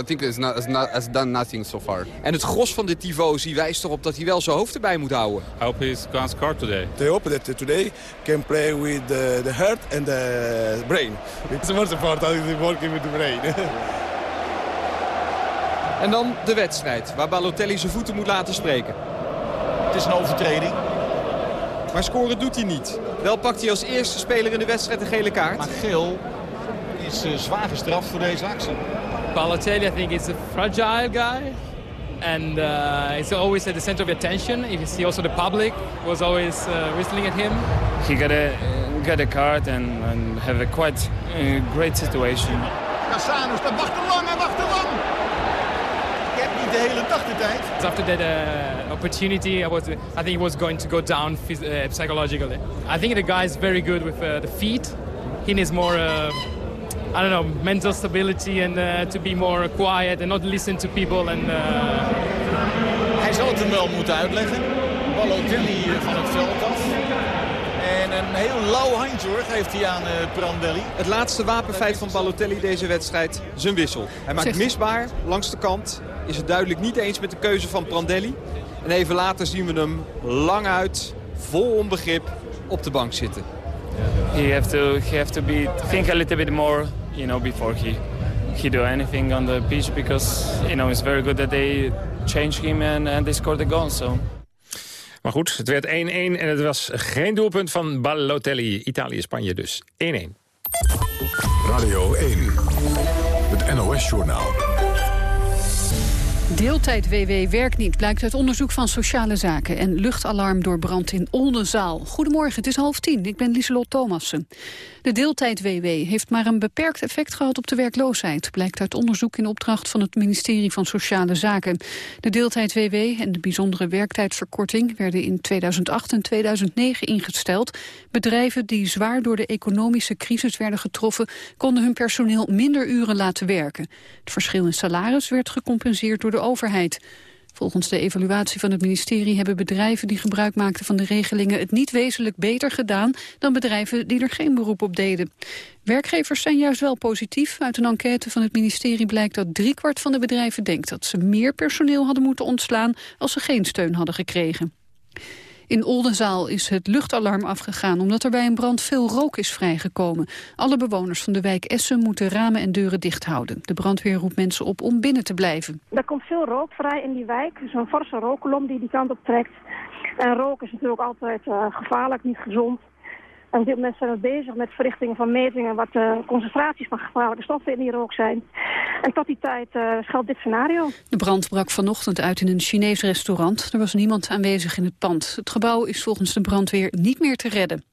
I think it's not, it's not, it's done nothing so far. En het gros van de tifosi wijst erop dat hij wel zijn hoofd erbij moet houden. I hope he's going to score today. They hope that today can play with the, the heart and the brain. It's most important is working with the brain. En dan de wedstrijd, waar Balotelli zijn voeten moet laten spreken. Het is een overtreding. Maar scoren doet hij niet. Wel pakt hij als eerste speler in de wedstrijd een gele kaart. Maar geel is uh, zwaar gestraft voor deze actie. Balotelli, I think, is a fragile guy. And uh, it's always at the center of attention. You see also the public was always uh, whistling at him. He got a, got a card and, and have a quite uh, great situation. Cassanus, dat wacht te lang en wacht te lang. De hele dag de tijd. After that uh, opportunity, I, was, I think he was going to go down uh, psychologically. I think the guy is very good with uh, the feet. He needs more, uh, I don't know, mental stability and uh, to be more quiet and not listen to people. And, uh, Hij zal het hem wel moeten uitleggen. Balotelli van het veld af. En een heel lauw handje hoor, geeft hij aan Prandelli. Het laatste wapenfeit van Balotelli deze wedstrijd, zijn wissel. Hij maakt misbaar langs de kant. Is het duidelijk niet eens met de keuze van Prandelli. En even later zien we hem lang uit, vol onbegrip, op de bank zitten. He have to, he have to be, think a little bit more, you know, before he, he do anything on the pitch. Because, you know, it's very good that they change him and, and they scored the goal, so... Maar goed, het werd 1-1 en het was geen doelpunt van Balotelli. Italië-Spanje dus 1-1. Radio 1, het NOS-journaal. Deeltijd WW werkt niet, blijkt uit onderzoek van Sociale Zaken... en luchtalarm door brand in Oldenzaal. Goedemorgen, het is half tien. Ik ben Lieselot Thomassen. De deeltijd-WW heeft maar een beperkt effect gehad op de werkloosheid... blijkt uit onderzoek in opdracht van het ministerie van Sociale Zaken. De deeltijd-WW en de bijzondere werktijdverkorting... werden in 2008 en 2009 ingesteld. Bedrijven die zwaar door de economische crisis werden getroffen... konden hun personeel minder uren laten werken. Het verschil in salaris werd gecompenseerd door de overheid. Volgens de evaluatie van het ministerie hebben bedrijven die gebruik maakten van de regelingen het niet wezenlijk beter gedaan dan bedrijven die er geen beroep op deden. Werkgevers zijn juist wel positief. Uit een enquête van het ministerie blijkt dat driekwart van de bedrijven denkt dat ze meer personeel hadden moeten ontslaan als ze geen steun hadden gekregen. In Oldenzaal is het luchtalarm afgegaan omdat er bij een brand veel rook is vrijgekomen. Alle bewoners van de wijk Essen moeten ramen en deuren dicht houden. De brandweer roept mensen op om binnen te blijven. Er komt veel rook vrij in die wijk. Zo'n forse rookkolom die die kant op trekt. En rook is natuurlijk altijd uh, gevaarlijk, niet gezond. En op dit zijn we bezig met verrichtingen van metingen... wat de concentraties van gevaarlijke stoffen in die rook zijn. En tot die tijd geldt dit scenario. De brand brak vanochtend uit in een Chinees restaurant. Er was niemand aanwezig in het pand. Het gebouw is volgens de brandweer niet meer te redden.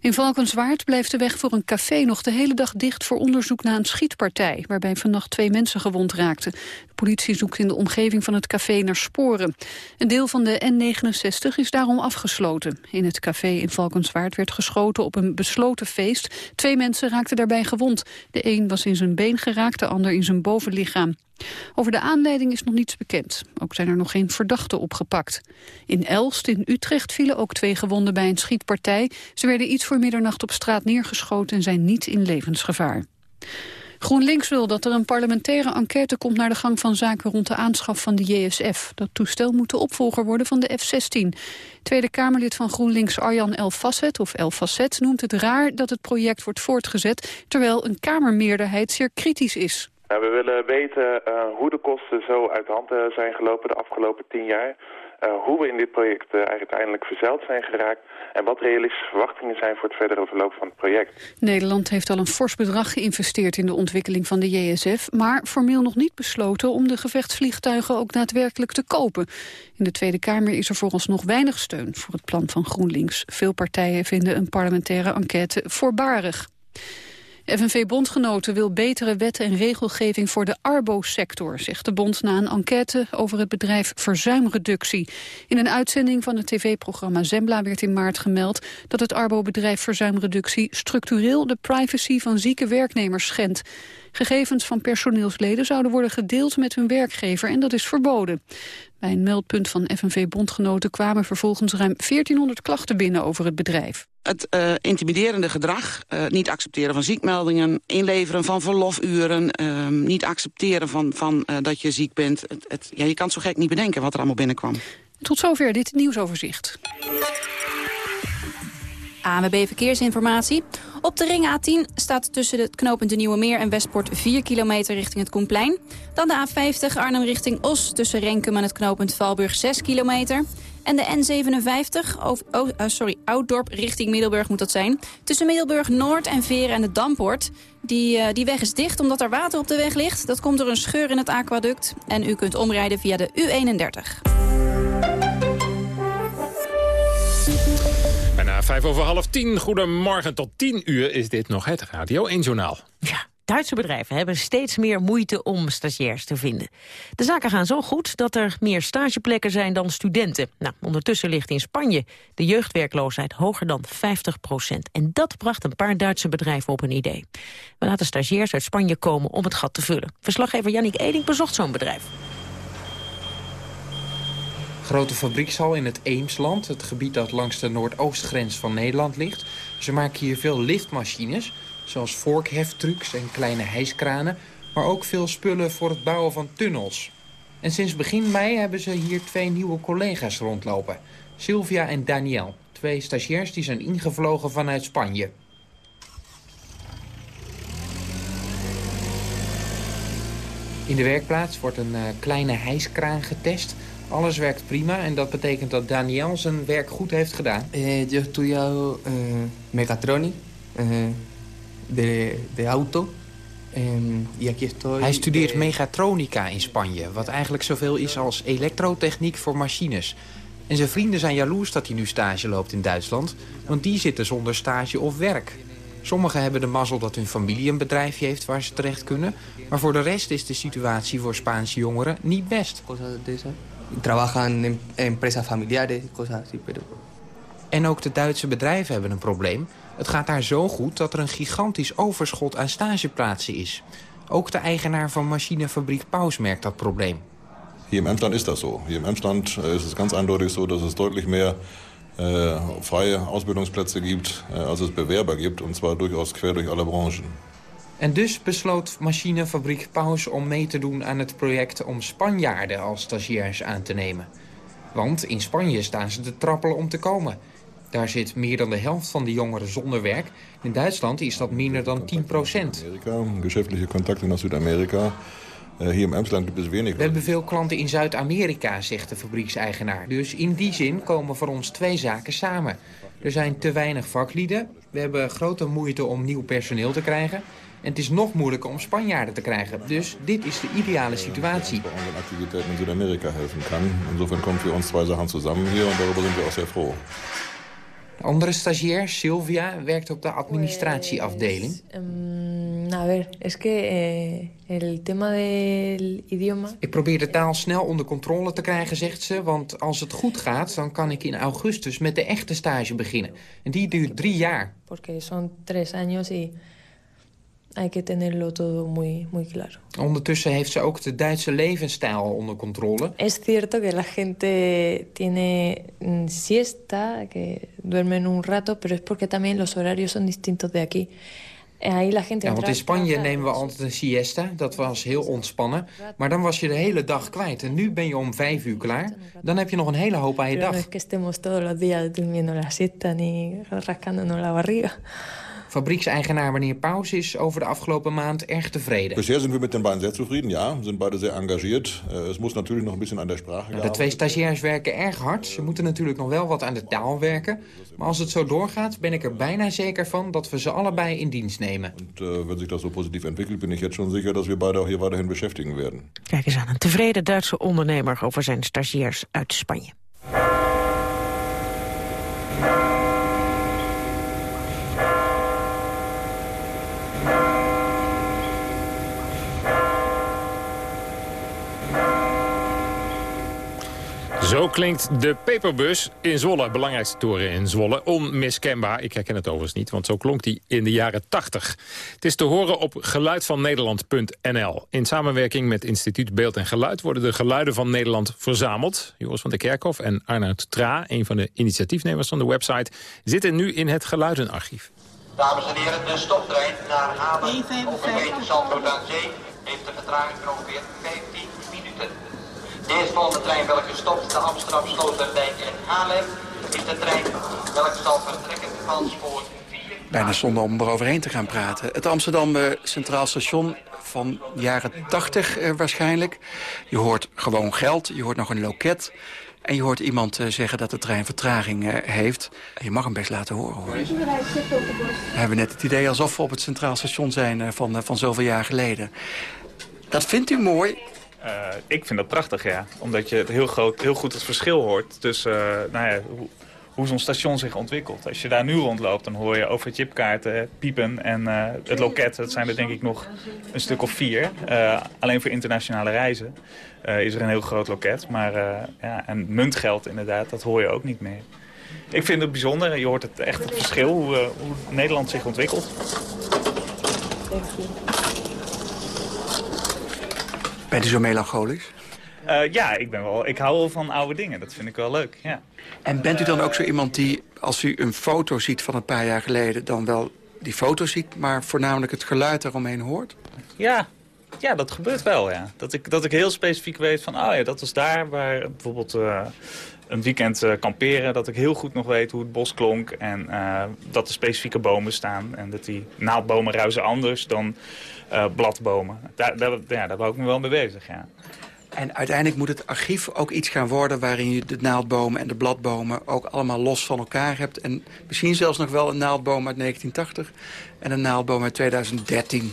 In Valkenswaard blijft de weg voor een café nog de hele dag dicht voor onderzoek naar een schietpartij, waarbij vannacht twee mensen gewond raakten. De politie zoekt in de omgeving van het café naar sporen. Een deel van de N69 is daarom afgesloten. In het café in Valkenswaard werd geschoten op een besloten feest. Twee mensen raakten daarbij gewond. De een was in zijn been geraakt, de ander in zijn bovenlichaam. Over de aanleiding is nog niets bekend. Ook zijn er nog geen verdachten opgepakt. In Elst in Utrecht vielen ook twee gewonden bij een schietpartij. Ze werden iets voor middernacht op straat neergeschoten en zijn niet in levensgevaar. GroenLinks wil dat er een parlementaire enquête komt naar de gang van zaken rond de aanschaf van de JSF. Dat toestel moet de opvolger worden van de F-16. Tweede Kamerlid van GroenLinks Arjan El Fasset, of El Fasset, noemt het raar dat het project wordt voortgezet, terwijl een Kamermeerderheid zeer kritisch is. Nou, we willen weten uh, hoe de kosten zo uit de hand zijn gelopen de afgelopen tien jaar. Uh, hoe we in dit project uiteindelijk verzeild zijn geraakt... en wat realistische verwachtingen zijn voor het verdere verloop van het project. Nederland heeft al een fors bedrag geïnvesteerd in de ontwikkeling van de JSF... maar formeel nog niet besloten om de gevechtsvliegtuigen ook daadwerkelijk te kopen. In de Tweede Kamer is er vooralsnog weinig steun voor het plan van GroenLinks. Veel partijen vinden een parlementaire enquête voorbarig. FNV-bondgenoten wil betere wet en regelgeving voor de arbo-sector, zegt de bond na een enquête over het bedrijf Verzuimreductie. In een uitzending van het tv-programma Zembla werd in maart gemeld dat het arbo-bedrijf Verzuimreductie structureel de privacy van zieke werknemers schendt. Gegevens van personeelsleden zouden worden gedeeld met hun werkgever en dat is verboden. Bij een meldpunt van FNV-bondgenoten kwamen vervolgens ruim 1400 klachten binnen over het bedrijf. Het uh, intimiderende gedrag, uh, niet accepteren van ziekmeldingen... inleveren van verlofuren, uh, niet accepteren van, van uh, dat je ziek bent. Het, het, ja, je kan het zo gek niet bedenken wat er allemaal binnenkwam. Tot zover dit nieuwsoverzicht. ANWB Verkeersinformatie. Op de ring A10 staat tussen het knooppunt de Nieuwe Meer en Westport 4 kilometer richting het Koenplein. Dan de A50 Arnhem richting Os tussen Renkum en het knooppunt Valburg 6 kilometer. En de N57, oh, oh, sorry, Ouddorp richting Middelburg moet dat zijn. Tussen Middelburg Noord en Veren en de Dampoort. Die, uh, die weg is dicht omdat er water op de weg ligt. Dat komt door een scheur in het aquaduct. En u kunt omrijden via de U31. Vijf over half tien. Goedemorgen tot tien uur is dit nog het Radio 1 Journaal. Ja. Duitse bedrijven hebben steeds meer moeite om stagiairs te vinden. De zaken gaan zo goed dat er meer stageplekken zijn dan studenten. Nou, ondertussen ligt in Spanje de jeugdwerkloosheid hoger dan 50 procent. En dat bracht een paar Duitse bedrijven op een idee. We laten stagiairs uit Spanje komen om het gat te vullen. Verslaggever Jannik Eding bezocht zo'n bedrijf. Grote fabriekshal in het Eemsland, het gebied dat langs de noordoostgrens van Nederland ligt. Ze maken hier veel liftmachines, zoals vorkheftrucs en kleine hijskranen... maar ook veel spullen voor het bouwen van tunnels. En sinds begin mei hebben ze hier twee nieuwe collega's rondlopen. Sylvia en Daniel, twee stagiairs die zijn ingevlogen vanuit Spanje. In de werkplaats wordt een uh, kleine hijskraan getest. Alles werkt prima en dat betekent dat Daniel zijn werk goed heeft gedaan. Eh, yo estudiado eh, mechatronic eh, de, de auto. y aquí estoy, Hij studeert mechatronica in Spanje, wat eigenlijk zoveel is als elektrotechniek voor machines. En zijn vrienden zijn jaloers dat hij nu stage loopt in Duitsland, want die zitten zonder stage of werk. Sommigen hebben de mazzel dat hun familie een bedrijfje heeft waar ze terecht kunnen. Maar voor de rest is de situatie voor Spaanse jongeren niet best. Trabajan en empresas familiares, cosas así, pero... En ook de Duitse bedrijven hebben een probleem. Het gaat daar zo goed dat er een gigantisch overschot aan stageplaatsen is. Ook de eigenaar van machinefabriek Paus merkt dat probleem. Hier in Emsland is dat zo. Hier in Emsland is het ganz eindeutig so, dass es deutlich mehr äh, freie Ausbildungsplätze gibt, äh, als es Bewerber gibt. Und zwar durchaus quer durch alle Branchen. En dus besloot machinefabriek Paus om mee te doen aan het project om Spanjaarden als stagiairs aan te nemen. Want in Spanje staan ze te trappelen om te komen. Daar zit meer dan de helft van de jongeren zonder werk. In Duitsland is dat minder dan 10 procent. Geschäftliche contacten naar Zuid-Amerika. Uh, hier in Amsterdam gibt es weinig. We hebben veel klanten in Zuid-Amerika, zegt de fabriekseigenaar. Dus in die zin komen voor ons twee zaken samen. Er zijn te weinig vaklieden. We hebben grote moeite om nieuw personeel te krijgen. En het is nog moeilijker om Spanjaarden te krijgen. Dus dit is de ideale situatie. activiteiten in Zuid-Amerika helfen kan. Insofern komen voor ons twee zaken samen hier en daarover zijn we ook zeer froh. De andere stagiair, Sylvia, werkt op de administratieafdeling. Eh. Ik probeer de taal snel onder controle te krijgen, zegt ze. Want als het goed gaat, dan kan ik in augustus met de echte stage beginnen. En die duurt drie jaar. Porque son tres años y hay que tenerlo todo muy, muy claro. Ondertussen heeft ze ook de Duitse levensstijl onder controle. Es cierto que la gente tiene siesta, que duermen un rato, pero es porque también los horarios son distintos de aquí. Ahí la gente ja, want in Spanje nemen we altijd een siesta. Dat was heel ontspannen. Maar dan was je de hele dag kwijt. En nu ben je om vijf uur klaar. Dan heb je nog een hele hoop aan je dag. Fabriekseigenaar meneer Paus is over de afgelopen maand erg tevreden. Bisher sind wir mit den beiden sehr zufrieden, ja. Sind beide sehr engagiert. Uh, es muss natürlich noch ein bisschen an der Sprache nou, De twee stagiairs werken erg hard. Ze moeten natuurlijk nog wel wat aan de taal werken. Maar als het zo doorgaat, ben ik er bijna zeker van dat we ze allebei in dienst nemen. En uh, wenn sich das so positief entwickelt, ben ik jetzt schon sicher dat we beide auch hier weiterhin beschäftigen werden. Kijk eens aan, een tevreden Duitse ondernemer over zijn stagiairs uit Spanje. Zo klinkt de peperbus in Zwolle, belangrijkste toren in Zwolle. Onmiskenbaar, ik herken het overigens niet, want zo klonk die in de jaren 80. Het is te horen op geluidvannederland.nl. In samenwerking met Instituut Beeld en Geluid worden de geluiden van Nederland verzameld. Joris van der Kerkhof en Arnoud Tra, een van de initiatiefnemers van de website, zitten nu in het geluidenarchief. Dames en heren, de stoptrein naar Haven op de gemeente Zandvoort aan Zee heeft een vertraging van ongeveer 15 minuten. De eerstvolgende trein welke stopt de Amsterdam, Sloterdijk en Haarlem is de trein welke zal vertrekken van spoor 4. Bijna zonde om eroverheen te gaan praten. Het Amsterdam Centraal Station van jaren 80 eh, waarschijnlijk. Je hoort gewoon geld, je hoort nog een loket. En je hoort iemand uh, zeggen dat de trein vertraging uh, heeft. Je mag hem best laten horen, hoor. We hebben net het idee alsof we op het Centraal Station zijn van, van zoveel jaar geleden. Dat vindt u mooi, uh, ik vind dat prachtig, ja. Omdat je het heel, groot, heel goed het verschil hoort tussen uh, nou ja, hoe, hoe zo'n station zich ontwikkelt. Als je daar nu rondloopt, dan hoor je over chipkaarten piepen en uh, het loket. Dat zijn er denk ik nog een stuk of vier. alleen voor internationale reizen is er een heel groot loket. Maar ja, en muntgeld inderdaad, dat hoor je ook niet meer. Ik vind het bijzonder. Je hoort het echt het verschil, hoe, hoe Nederland zich ontwikkelt. Bent u zo melancholisch? Uh, ja, ik, ben wel, ik hou wel van oude dingen. Dat vind ik wel leuk, ja. En bent u dan ook zo iemand die, als u een foto ziet van een paar jaar geleden... dan wel die foto ziet, maar voornamelijk het geluid eromheen hoort? Ja, ja, dat gebeurt wel, ja. Dat ik, dat ik heel specifiek weet van, oh ja, dat was daar waar bijvoorbeeld uh, een weekend uh, kamperen... dat ik heel goed nog weet hoe het bos klonk en dat er specifieke bomen staan... en dat die naaldbomen ruizen anders dan bladbomen. Daar, daar, ja, daar ben ik me wel mee bezig, ja. En uiteindelijk moet het archief ook iets gaan worden... waarin je de naaldbomen en de bladbomen ook allemaal los van elkaar hebt. En misschien zelfs nog wel een naaldboom uit 1980 en een naaldboom uit 2013.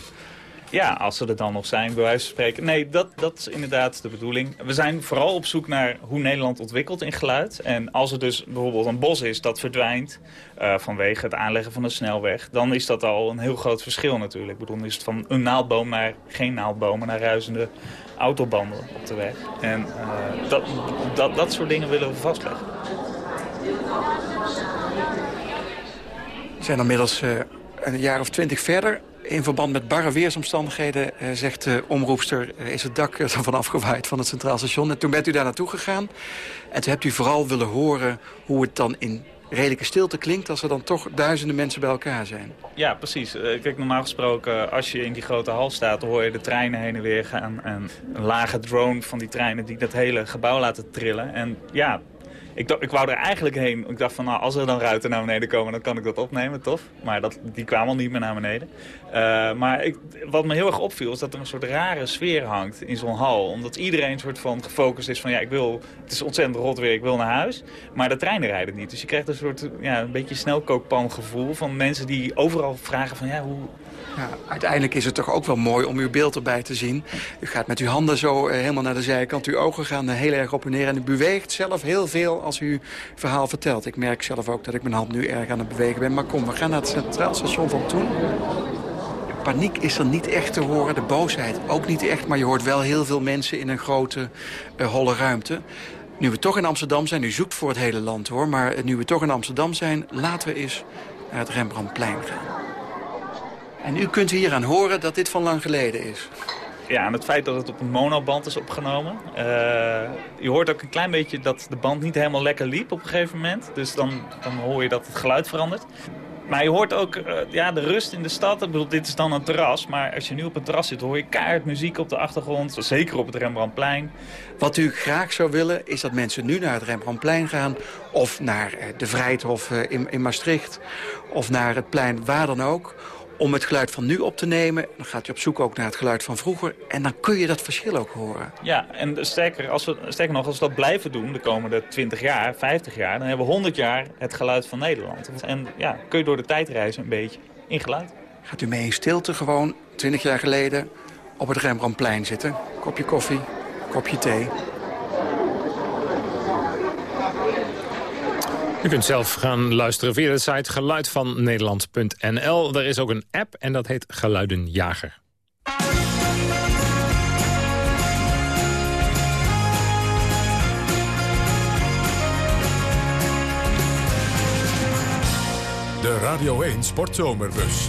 Ja, als ze er dan nog zijn, bij wijze van spreken. Nee, dat, dat is inderdaad de bedoeling. We zijn vooral op zoek naar hoe Nederland ontwikkelt in geluid. En als er dus bijvoorbeeld een bos is dat verdwijnt... Uh, vanwege het aanleggen van een snelweg... dan is dat al een heel groot verschil natuurlijk. Ik bedoel, is het van een naaldboom naar geen naaldbomen... naar ruisende autobanden op de weg. En uh, dat, dat, dat soort dingen willen we vastleggen. We zijn inmiddels uh, een jaar of twintig verder. In verband met barre weersomstandigheden, uh, zegt de omroepster... is het dak ervan afgewaaid van het Centraal Station. En toen bent u daar naartoe gegaan. En toen hebt u vooral willen horen hoe het dan in redelijke stilte klinkt... als er dan toch duizenden mensen bij elkaar zijn. Ja, precies. Kijk, normaal gesproken, als je in die grote hal staat... hoor je de treinen heen en weer gaan. En een lage drone van die treinen die dat hele gebouw laten trillen. En ja, ik, ik wou er eigenlijk heen. Ik dacht van, nou, als er dan ruiten naar beneden komen, dan kan ik dat opnemen, tof. Maar dat, die kwamen al niet meer naar beneden. Uh, maar ik, wat me heel erg opviel, is dat er een soort rare sfeer hangt in zo'n hal. Omdat iedereen een soort van gefocust is van, ja, ik wil, het is ontzettend rot weer, ik wil naar huis. Maar de treinen rijden niet. Dus je krijgt een soort, ja, een beetje snelkookpan gevoel van mensen die overal vragen van, ja, hoe, ja, uiteindelijk is het toch ook wel mooi om uw beeld erbij te zien. U gaat met uw handen zo eh, helemaal naar de zijkant. Uw ogen gaan heel erg op en neer. En u beweegt zelf heel veel als u verhaal vertelt. Ik merk zelf ook dat ik mijn hand nu erg aan het bewegen ben. Maar kom, we gaan naar het Centraal Station van Toen. De paniek is er niet echt te horen. De boosheid ook niet echt. Maar je hoort wel heel veel mensen in een grote, uh, holle ruimte. Nu we toch in Amsterdam zijn, u zoekt voor het hele land hoor... maar nu we toch in Amsterdam zijn, laten we eens naar het Rembrandtplein gaan. En u kunt hier aan horen dat dit van lang geleden is. Ja, en het feit dat het op een monoband is opgenomen. Uh, je hoort ook een klein beetje dat de band niet helemaal lekker liep op een gegeven moment. Dus dan, dan hoor je dat het geluid verandert. Maar je hoort ook uh, ja, de rust in de stad. Ik bedoel, dit is dan een terras. Maar als je nu op een terras zit, hoor je kaart muziek op de achtergrond. Zeker op het Rembrandtplein. Wat u graag zou willen, is dat mensen nu naar het Rembrandtplein gaan... of naar uh, de Vrijthof in, in Maastricht, of naar het plein waar dan ook om het geluid van nu op te nemen. Dan gaat je op zoek ook naar het geluid van vroeger. En dan kun je dat verschil ook horen. Ja, en sterker, als we, sterker nog, als we dat blijven doen de komende 20 jaar, 50 jaar... dan hebben we 100 jaar het geluid van Nederland. En ja, kun je door de tijd reizen een beetje in geluid. Gaat u mee in stilte gewoon 20 jaar geleden op het Rembrandtplein zitten. Kopje koffie, kopje thee. U kunt zelf gaan luisteren via de site geluidvannederland.nl. Er is ook een app en dat heet Geluidenjager. De Radio 1 Sportzomerbus.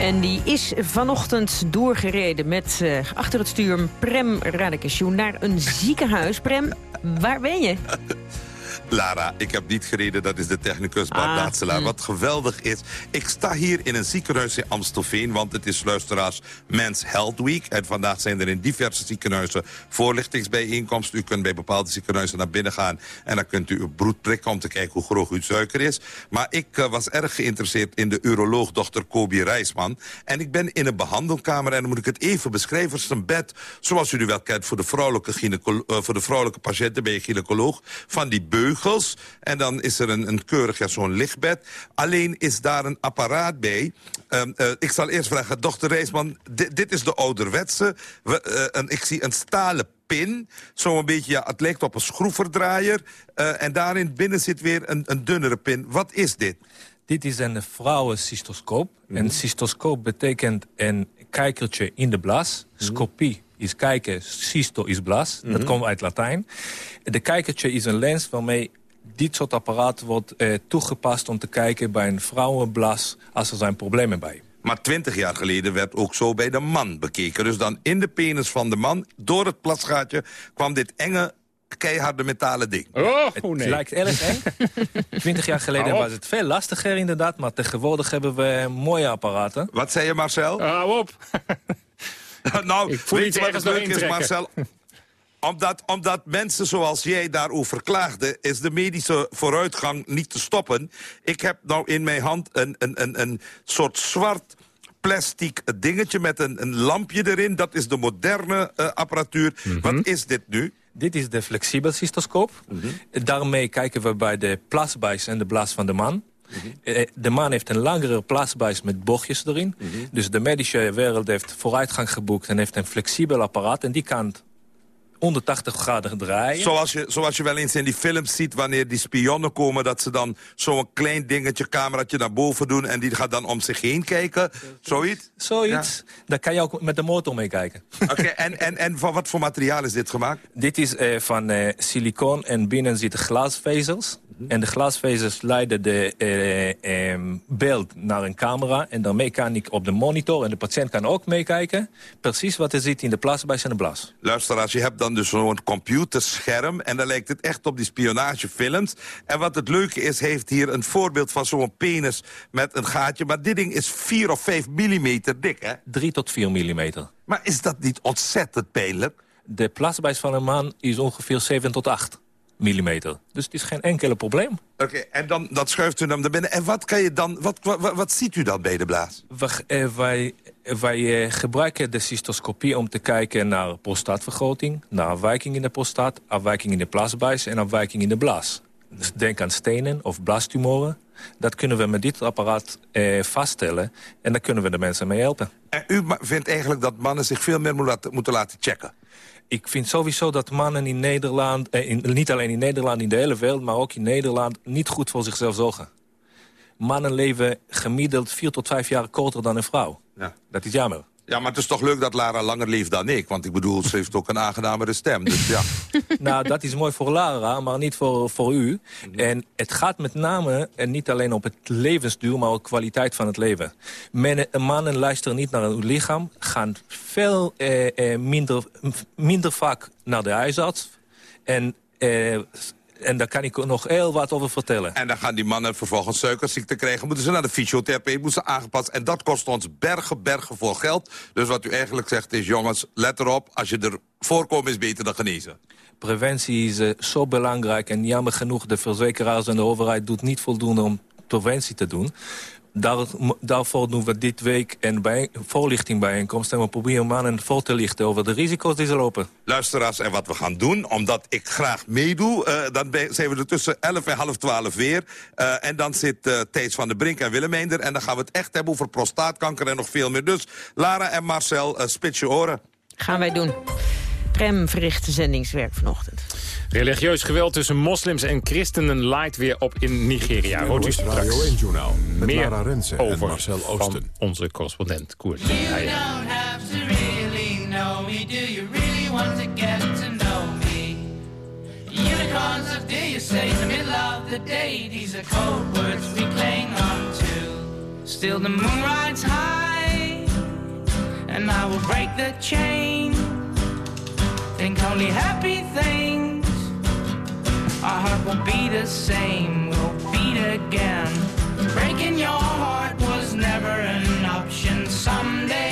En die is vanochtend doorgereden met uh, achter het stuur Prem Radekesjoen naar een ziekenhuis. Prem, waar ben je? Lara, ik heb niet gereden. Dat is de technicus Bart ah. Mm. Wat geweldig is, ik sta hier in een ziekenhuis in Amstelveen... want het is luisteraars Men's Health Week. En vandaag zijn er in diverse ziekenhuizen voorlichtingsbijeenkomsten. U kunt bij bepaalde ziekenhuizen naar binnen gaan... en dan kunt u uw bloed prikken om te kijken hoe groot uw suiker is. Maar ik uh, was erg geïnteresseerd in de uroloog dokter Kobi Reisman. En ik ben in een behandelkamer en dan moet ik het even beschrijven. Het is een bed, zoals u nu wel kent voor de vrouwelijke, uh, voor de vrouwelijke patiënten bij een gynaecoloog... van die en dan is er een, een keurig ja, zo'n lichtbed. Alleen is daar een apparaat bij. Um, uh, ik zal eerst vragen, dochter Reisman, dit, dit is de ouderwetse. We, uh, een, ik zie een stalen pin. Zo'n beetje, ja, het lijkt op een schroevendraaier. Uh, en daarin binnen zit weer een, een dunnere pin. Wat is dit? Dit is een vrouwencystoscoop. Mm -hmm. Een cystoscoop betekent een kijkertje in de blas. Mm -hmm. Scopie is kijken, cysto is blas. Dat mhm. komt uit Latijn. De kijkertje is een lens waarmee dit soort apparaat wordt eh, toegepast om te kijken bij een vrouwenblas als er zijn problemen bij. Maar twintig jaar geleden werd ook zo bij de man bekeken. Dus dan in de penis van de man, door het plasgaatje... kwam dit enge, keiharde metalen ding. Oh, Het lijkt erg eng. Twintig jaar geleden was het veel lastiger inderdaad. Maar tegenwoordig hebben we mooie apparaten. Wat zei je, Marcel? Hou op. nou, voel weet je wat het leuk is. Marcel? Omdat, omdat mensen zoals jij daarover klaagden... is de medische vooruitgang niet te stoppen. Ik heb nou in mijn hand een, een, een, een soort zwart plastic dingetje met een, een lampje erin. Dat is de moderne eh, apparatuur. Wat is dit nu? Dit is de flexibel cystoscoop. Daarmee kijken we bij de plasbuis en de blaas van de man. Eh, De man heeft een langere plasbuis met bochtjes erin. Dus de medische wereld heeft vooruitgang geboekt... en heeft een flexibel apparaat. En die kan 180 graden draaien. Zoals je, zoals je wel eens in die films ziet wanneer die spionnen komen... dat ze dan zo'n klein dingetje, cameraatje naar boven doen... en die gaat dan om zich heen kijken. Zoiets? Zoiets. Daar kan je ook met de motor mee kijken. Oké, en, en, en van wat voor materiaal is dit gemaakt? Dit is eh, van eh, silicoon en binnen zitten glasvezels. En de glasvezels leiden de eh, ehm, beeld naar een camera. En daarmee kan ik op de monitor, en de patiënt kan ook meekijken... precies wat er zit in de plasbuis en de blas. Luisteraars, je hebt dan dus zo'n computerscherm... en dan lijkt het echt op die spionagefilms. En wat het leuke is, heeft hier een voorbeeld van zo'n penis met een gaatje. Maar dit ding is 4 of 5 millimeter dik, hè? 3 tot 4 millimeter. Maar is dat niet ontzettend pijnlijk? De plasbuis van een man is ongeveer 7 tot 8 millimeter. Dus het is geen enkele probleem. Oké, en dan dat schuift u hem naar binnen. En wat, kan je dan, wat, wat, wat ziet u dan bij de blaas? We, eh, wij wij eh, gebruiken de cystoscopie om te kijken naar prostaatvergroting... naar afwijking in de prostaat, afwijking in de plasbuis en afwijking in de blaas. Dus denk aan stenen of blaastumoren. Dat kunnen we met dit apparaat eh, vaststellen en daar kunnen we de mensen mee helpen. En u vindt eigenlijk dat mannen zich veel meer moeten laten checken? Ik vind sowieso dat mannen in Nederland, eh, in, niet alleen in Nederland, in de hele wereld... maar ook in Nederland niet goed voor zichzelf zorgen. Mannen leven gemiddeld vier tot vijf jaar korter dan een vrouw. Ja. Dat is jammer. Ja, maar het is toch leuk dat Lara langer leeft dan ik? Want ik bedoel, ze heeft ook een aangenamere stem. Dus ja. nou, dat is mooi voor Lara, maar niet voor, voor u. En het gaat met name en niet alleen op het levensduur... maar ook kwaliteit van het leven. Men, mannen luisteren niet naar hun lichaam... gaan veel eh, eh, minder, minder vaak naar de huisarts. En, eh, en daar kan ik nog heel wat over vertellen. En dan gaan die mannen vervolgens suikerziekte krijgen. Moeten ze naar de fysiotherapeut, moeten ze aangepast. En dat kost ons bergen, bergen voor geld. Dus wat u eigenlijk zegt is, jongens, let erop. Als je er voorkomen is beter dan genezen. Preventie is eh, zo belangrijk en jammer genoeg... de verzekeraars en de overheid doet niet voldoende om preventie te doen. Daar, daarvoor doen we dit week een bij, voorlichting bijeenkomst... en we proberen mannen voor te lichten over de risico's die ze lopen. Luisteraars, en wat we gaan doen, omdat ik graag meedoe... eh, dan ben- zijn we er tussen 11 en half 12 weer. Eh, en dan zit eh Thijs van der Brink en Willemijn er... en dan gaan we het echt hebben over prostaatkanker en nog veel meer. Dus Lara en Marcel, spits je oren. Gaan wij doen. Prem verricht zendingswerk vanochtend. Religieus geweld tussen moslims en christenen laait weer op in Nigeria. Hoort u straks Radio 1 Journaal met meer over Marcel Oosten. van onze correspondent Koert. You don't have to really know me. Do you really want to get to know me? Unicorns, what do you say in the middle of the day? These are code words we cling on to. Still the moon rides high, and I will break the chain. Think only happy things. Our heart will be the same. We'll beat again. Breaking your heart was never an option. Someday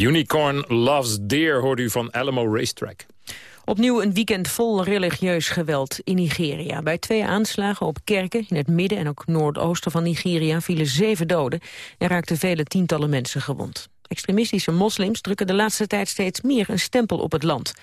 Unicorn Loves Deer hoort u van Alamo Racetrack. Opnieuw een weekend vol religieus geweld in Nigeria. Bij twee aanslagen op kerken in het midden en ook noordoosten van Nigeria vielen zeven doden en raakten vele tientallen mensen gewond. Extremistische moslims drukken de laatste tijd steeds meer een stempel op het land.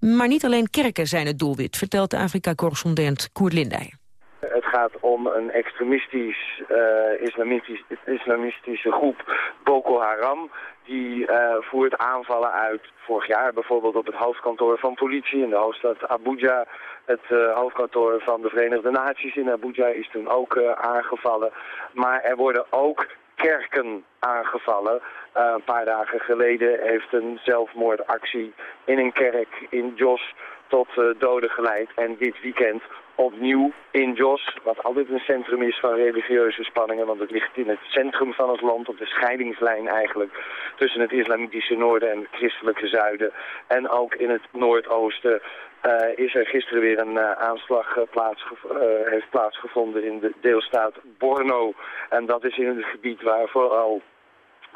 Maar niet alleen kerken zijn het doelwit, vertelt de Afrika-correspondent Koert Lindij. Het gaat om een extremistisch, uh, islamitisch, islamistische groep, Boko Haram. Die uh, voert aanvallen uit vorig jaar bijvoorbeeld op het hoofdkantoor van politie in de hoofdstad Abuja. Het uh, hoofdkantoor van de Verenigde Naties in Abuja is toen ook aangevallen. Maar er worden ook kerken aangevallen. Een paar dagen geleden heeft een zelfmoordactie in een kerk in Jos tot doden geleid. En dit weekend opnieuw in Jos, wat altijd een centrum is van religieuze spanningen, want het ligt in het centrum van het land, op de scheidingslijn eigenlijk, tussen het islamitische noorden en het christelijke zuiden. En ook in het noordoosten uh, is er gisteren weer een uh, aanslag plaatsgev heeft plaatsgevonden in de deelstaat Borno. En dat is in het gebied waar vooral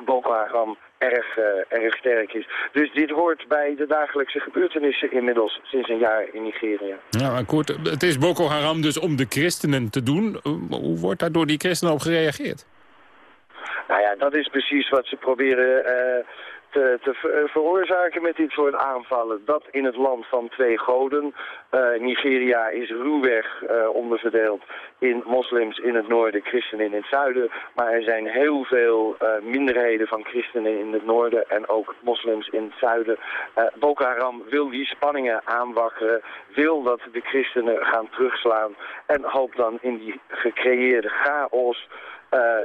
Boko Haram erg, erg sterk is. Dus dit hoort bij de dagelijkse gebeurtenissen inmiddels sinds een jaar in Nigeria. Ja, akkoord. Het is Boko Haram dus om de christenen te doen. Hoe wordt daar door die christenen op gereageerd? Nou ja, dat is precies wat ze proberen te, te ver, veroorzaken met dit soort aanvallen. Dat in het land van twee goden. Uh, Nigeria is ruwweg uh, onderverdeeld in moslims in het noorden, christenen in het zuiden. Maar er zijn heel veel minderheden van christenen in het noorden en ook moslims in het zuiden. Boko Haram wil die spanningen aanwakkeren, wil dat de christenen gaan terugslaan en hoopt dan in die gecreëerde chaos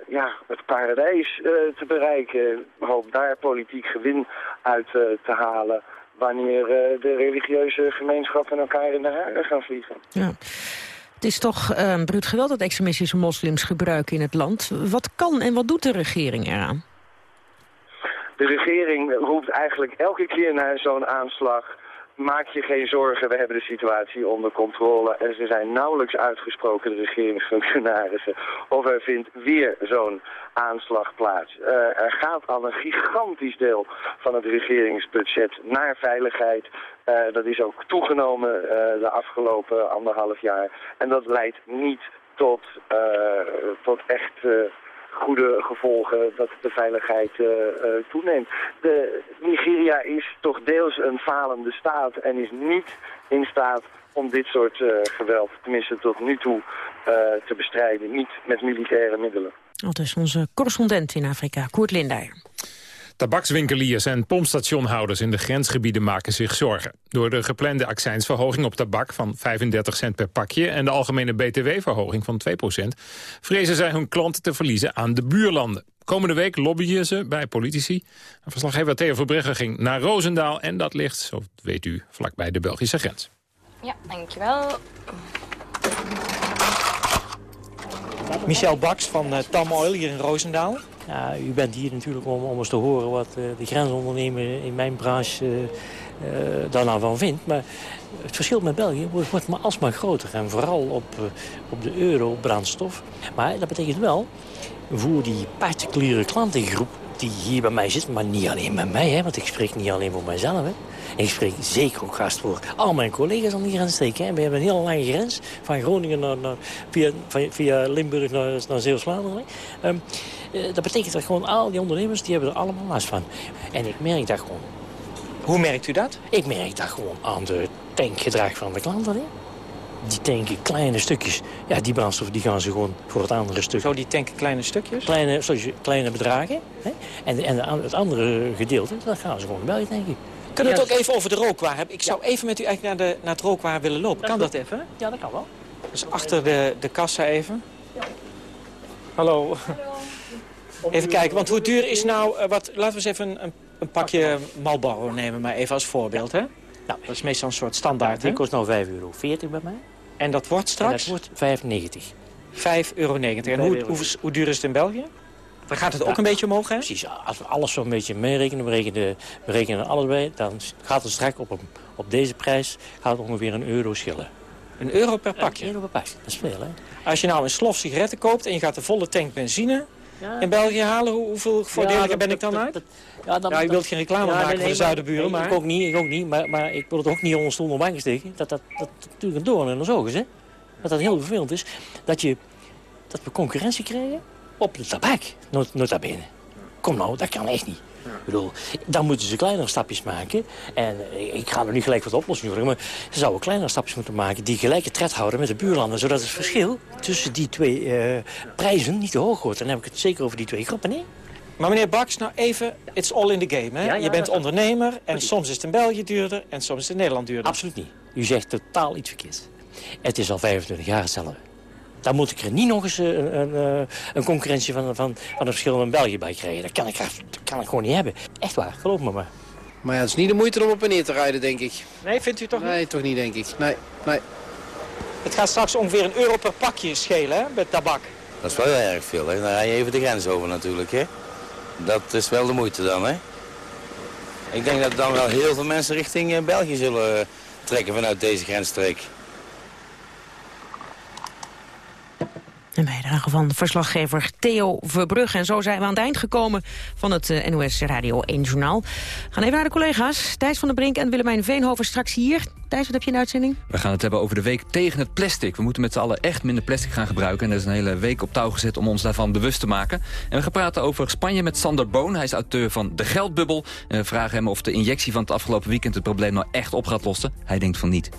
ja, het paradijs uh, te bereiken. Hoop daar politiek gewin uit uh, te halen wanneer de religieuze gemeenschappen elkaar in de haren gaan vliegen. Ja. Het is toch een bruut geweld dat extremistische moslims gebruiken in het land. Wat kan en wat doet de regering eraan? De regering roept eigenlijk elke keer naar zo'n aanslag maak je geen zorgen, we hebben de situatie onder controle. En ze zijn nauwelijks uitgesproken, de regeringsfunctionarissen, of er vindt weer zo'n aanslag plaats. Uh, er gaat al een gigantisch deel van het regeringsbudget naar veiligheid. Uh, dat is ook toegenomen uh, de afgelopen anderhalf jaar. En dat leidt niet tot, tot echt goede gevolgen dat de veiligheid uh, uh, toeneemt. De, Nigeria is toch deels een falende staat en is niet in staat om dit soort uh, geweld, tenminste tot nu toe, te bestrijden. Niet met militaire middelen. Dat is onze correspondent in Afrika, Koert Lindeyer. Tabakswinkeliers en pompstationhouders in de grensgebieden maken zich zorgen. Door de geplande accijnsverhoging op tabak van 35 cent per pakje... en de algemene btw-verhoging van 2% vrezen zij hun klanten te verliezen aan de buurlanden. Komende week lobbyen ze bij politici. Verslaggever Theo Verbreggen ging naar Roosendaal... en dat ligt, zo weet u, vlakbij de Belgische grens. Ja, dankjewel. Michel Baks van uh, Tam Oil hier in Roosendaal. U bent hier natuurlijk om, om eens te horen wat uh, de grensondernemer in mijn branche uh, uh, daar nou van vindt. Maar het verschil met België wordt, maar alsmaar groter. En vooral op, op de euro brandstof. Maar dat betekent wel voor die particuliere klantengroep die hier bij mij zit, maar niet alleen bij mij, hè, want ik spreek niet alleen voor mijzelf. Hè. Ik spreek zeker ook gast voor al mijn collega's aan die grens steken. Hè. We hebben een hele lange grens, van Groningen naar, naar via, via Limburg naar, naar Zeeuws-Vlaanderen. Um, uh, dat betekent dat gewoon al die ondernemers, die hebben er allemaal last van. En ik merk dat gewoon. Hoe merkt u dat? Ik merk dat gewoon aan de tankgedrag van de klanten. Hè die tanken kleine stukjes. Ja, die brandstof die gaan ze gewoon voor het andere stuk. Zo, die tanken kleine stukjes? Kleine, sorry, kleine bedragen. Hè? En, en het andere gedeelte, dat gaan ze gewoon bij tanken. Kunnen we het ook even over de rookwaar hebben? Ik zou even met u eigenlijk naar, de, naar het rookwaar willen lopen. Kan dat even? Ja, dat kan wel. Dus achter de, de kassa even. Ja. Hallo. Even kijken, want hoe duur is nou... Uh, wat, laten we eens even een, een pakje Marlboro nemen, maar even als voorbeeld, hè? Nou, dat is meestal een soort standaard, Die kost nou 5,40 euro bij mij. En dat wordt straks? En dat wordt 5,90. 5,90 euro. En hoe, hoe, hoe, duur is het in België? Dan gaat het ook ja, een beetje omhoog, hè? Precies. Als we alles zo'n beetje meerekenen, we rekenen, we rekenen alles bij... dan gaat het straks op, een, op deze prijs gaat het ongeveer een euro schillen. Een euro per pakje? Een euro per pakje, dat is veel, hè? Als je nou een slof sigaretten koopt en je gaat de volle tank benzine... in België halen? Hoe, hoeveel voordeliger dat- ben ik dan dat- uit? dat- ja, dan- Ja, je dan- wilt geen reclame Ja, maken nee, voor de nee, maar... Ik ook niet, ik ook niet. Maar, maar ik wil het ook niet onder stoel en banken steken. Dat dat, dat natuurlijk een doorn in ons ogen is, hè. Dat dat heel vervelend is. Dat, je, dat we concurrentie krijgen op de tabak, not- nota bene. Kom nou, dat kan echt niet. Ik bedoel, dan moeten ze kleinere stapjes maken. En eh, ik ga er niet gelijk wat oplossingen voor, maar ze zouden kleinere stapjes moeten maken... die gelijke tred houden met de buurlanden. Zodat het verschil tussen die twee eh, prijzen niet te hoog wordt. En dan heb ik het zeker over die twee groepen, nee? Maar meneer Baks, nou even, it's all in the game. Hè? Ja, ja, je bent ondernemer en soms is het in België duurder en soms is het in Nederland duurder. Absoluut niet. U zegt totaal iets verkeerds. Het is al 25 jaar hetzelfde. Dan moet ik er niet nog eens eh, een, een, eh, een concurrentie van, van, van de verschillen in België bij krijgen. Dat kan, ik, dat kan ik gewoon niet hebben. Echt waar, geloof me maar. Maar ja, het is niet de moeite om op en neer te rijden, denk ik. Nee, vindt u toch niet? Nee, toch niet, denk ik. Nee, nee. Het gaat straks ongeveer een euro per pakje schelen hè, met tabak. Dat is wel heel erg veel, hè. Dan rij je even de grens over natuurlijk, hè. Dat is wel de moeite dan, hè. Ik denk dat dan wel heel veel mensen richting eh, België zullen trekken vanuit deze grensstreek. Een bijdrage van verslaggever Theo Verbrugge. En zo zijn we aan het eind gekomen van het eh, NOS Radio 1 Journaal. Gaan even naar de collega's. Thijs van der Brink en Willemijn Veenhoven straks hier. Thijs, wat heb je in uitzending? We gaan het hebben over de week tegen het plastic. We moeten met z'n allen echt minder plastic gaan gebruiken. En er is een hele week op touw gezet om ons daarvan bewust te maken. En we gaan praten over Spanje met Sander Boon. Hij is auteur van De Geldbubbel. En we vragen hem of de injectie van het afgelopen weekend het probleem nou echt op gaat lossen. Hij denkt van niet.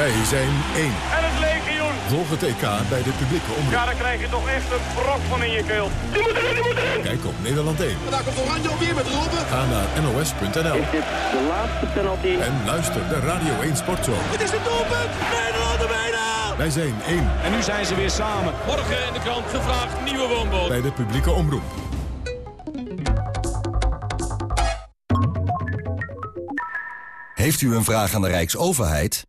Wij zijn één. En het legioen. Volg het EK bij de publieke omroep. Ja, dan krijg je toch echt een brok van in je keel. Die moet erin, die moet erin. Kijk op Nederland 1. Daar komt Oranje alweer met Robben. Ga naar nos.nl. Is dit de laatste penalty? En luister de Radio 1 Sportshow. Het is een doelpunt. Nederland er bijna. Wij zijn één En nu zijn ze weer samen. Morgen in de krant gevraagd nieuwe woonboot. bij de publieke omroep. Heeft u een vraag aan de Rijksoverheid?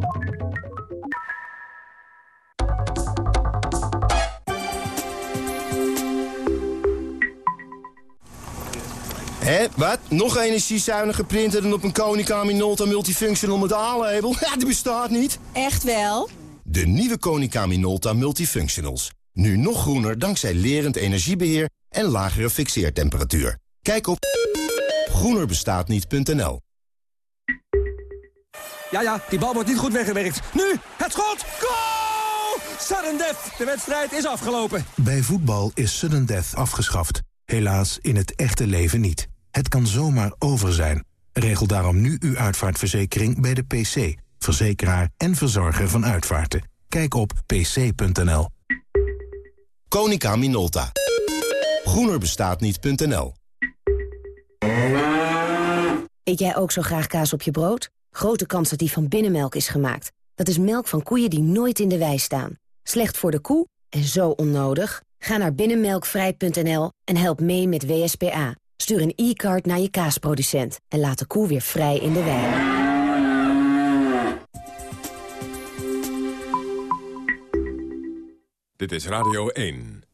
Hé, wat? Nog een energiezuinige printer dan op een Konica Minolta Multifunctional met A-label? Ja, die bestaat niet. Echt wel? De nieuwe Konica Minolta Multifunctionals. Nu nog groener dankzij lerend energiebeheer en lagere fixeertemperatuur. Kijk op groenerbestaatniet.nl Ja, ja, die bal wordt niet goed weggewerkt. Nu, het schot! Goal! Sudden death, de wedstrijd is afgelopen. Bij voetbal is sudden death afgeschaft. Helaas in het echte leven niet. Het kan zomaar over zijn. Regel daarom nu uw uitvaartverzekering bij de PC. Verzekeraar en verzorger van uitvaarten. Kijk op pc.nl. Konica Minolta. groenerbestaatniet.nl Eet jij ook zo graag kaas op je brood? Grote kans dat die van binnenmelk is gemaakt. Dat is melk van koeien die nooit in de wei staan. Slecht voor de koe en zo onnodig? Ga naar binnenmelkvrij.nl en help mee met WSPA. Stuur een e-card naar je kaasproducent en laat de koe weer vrij in de wei. Dit is Radio 1.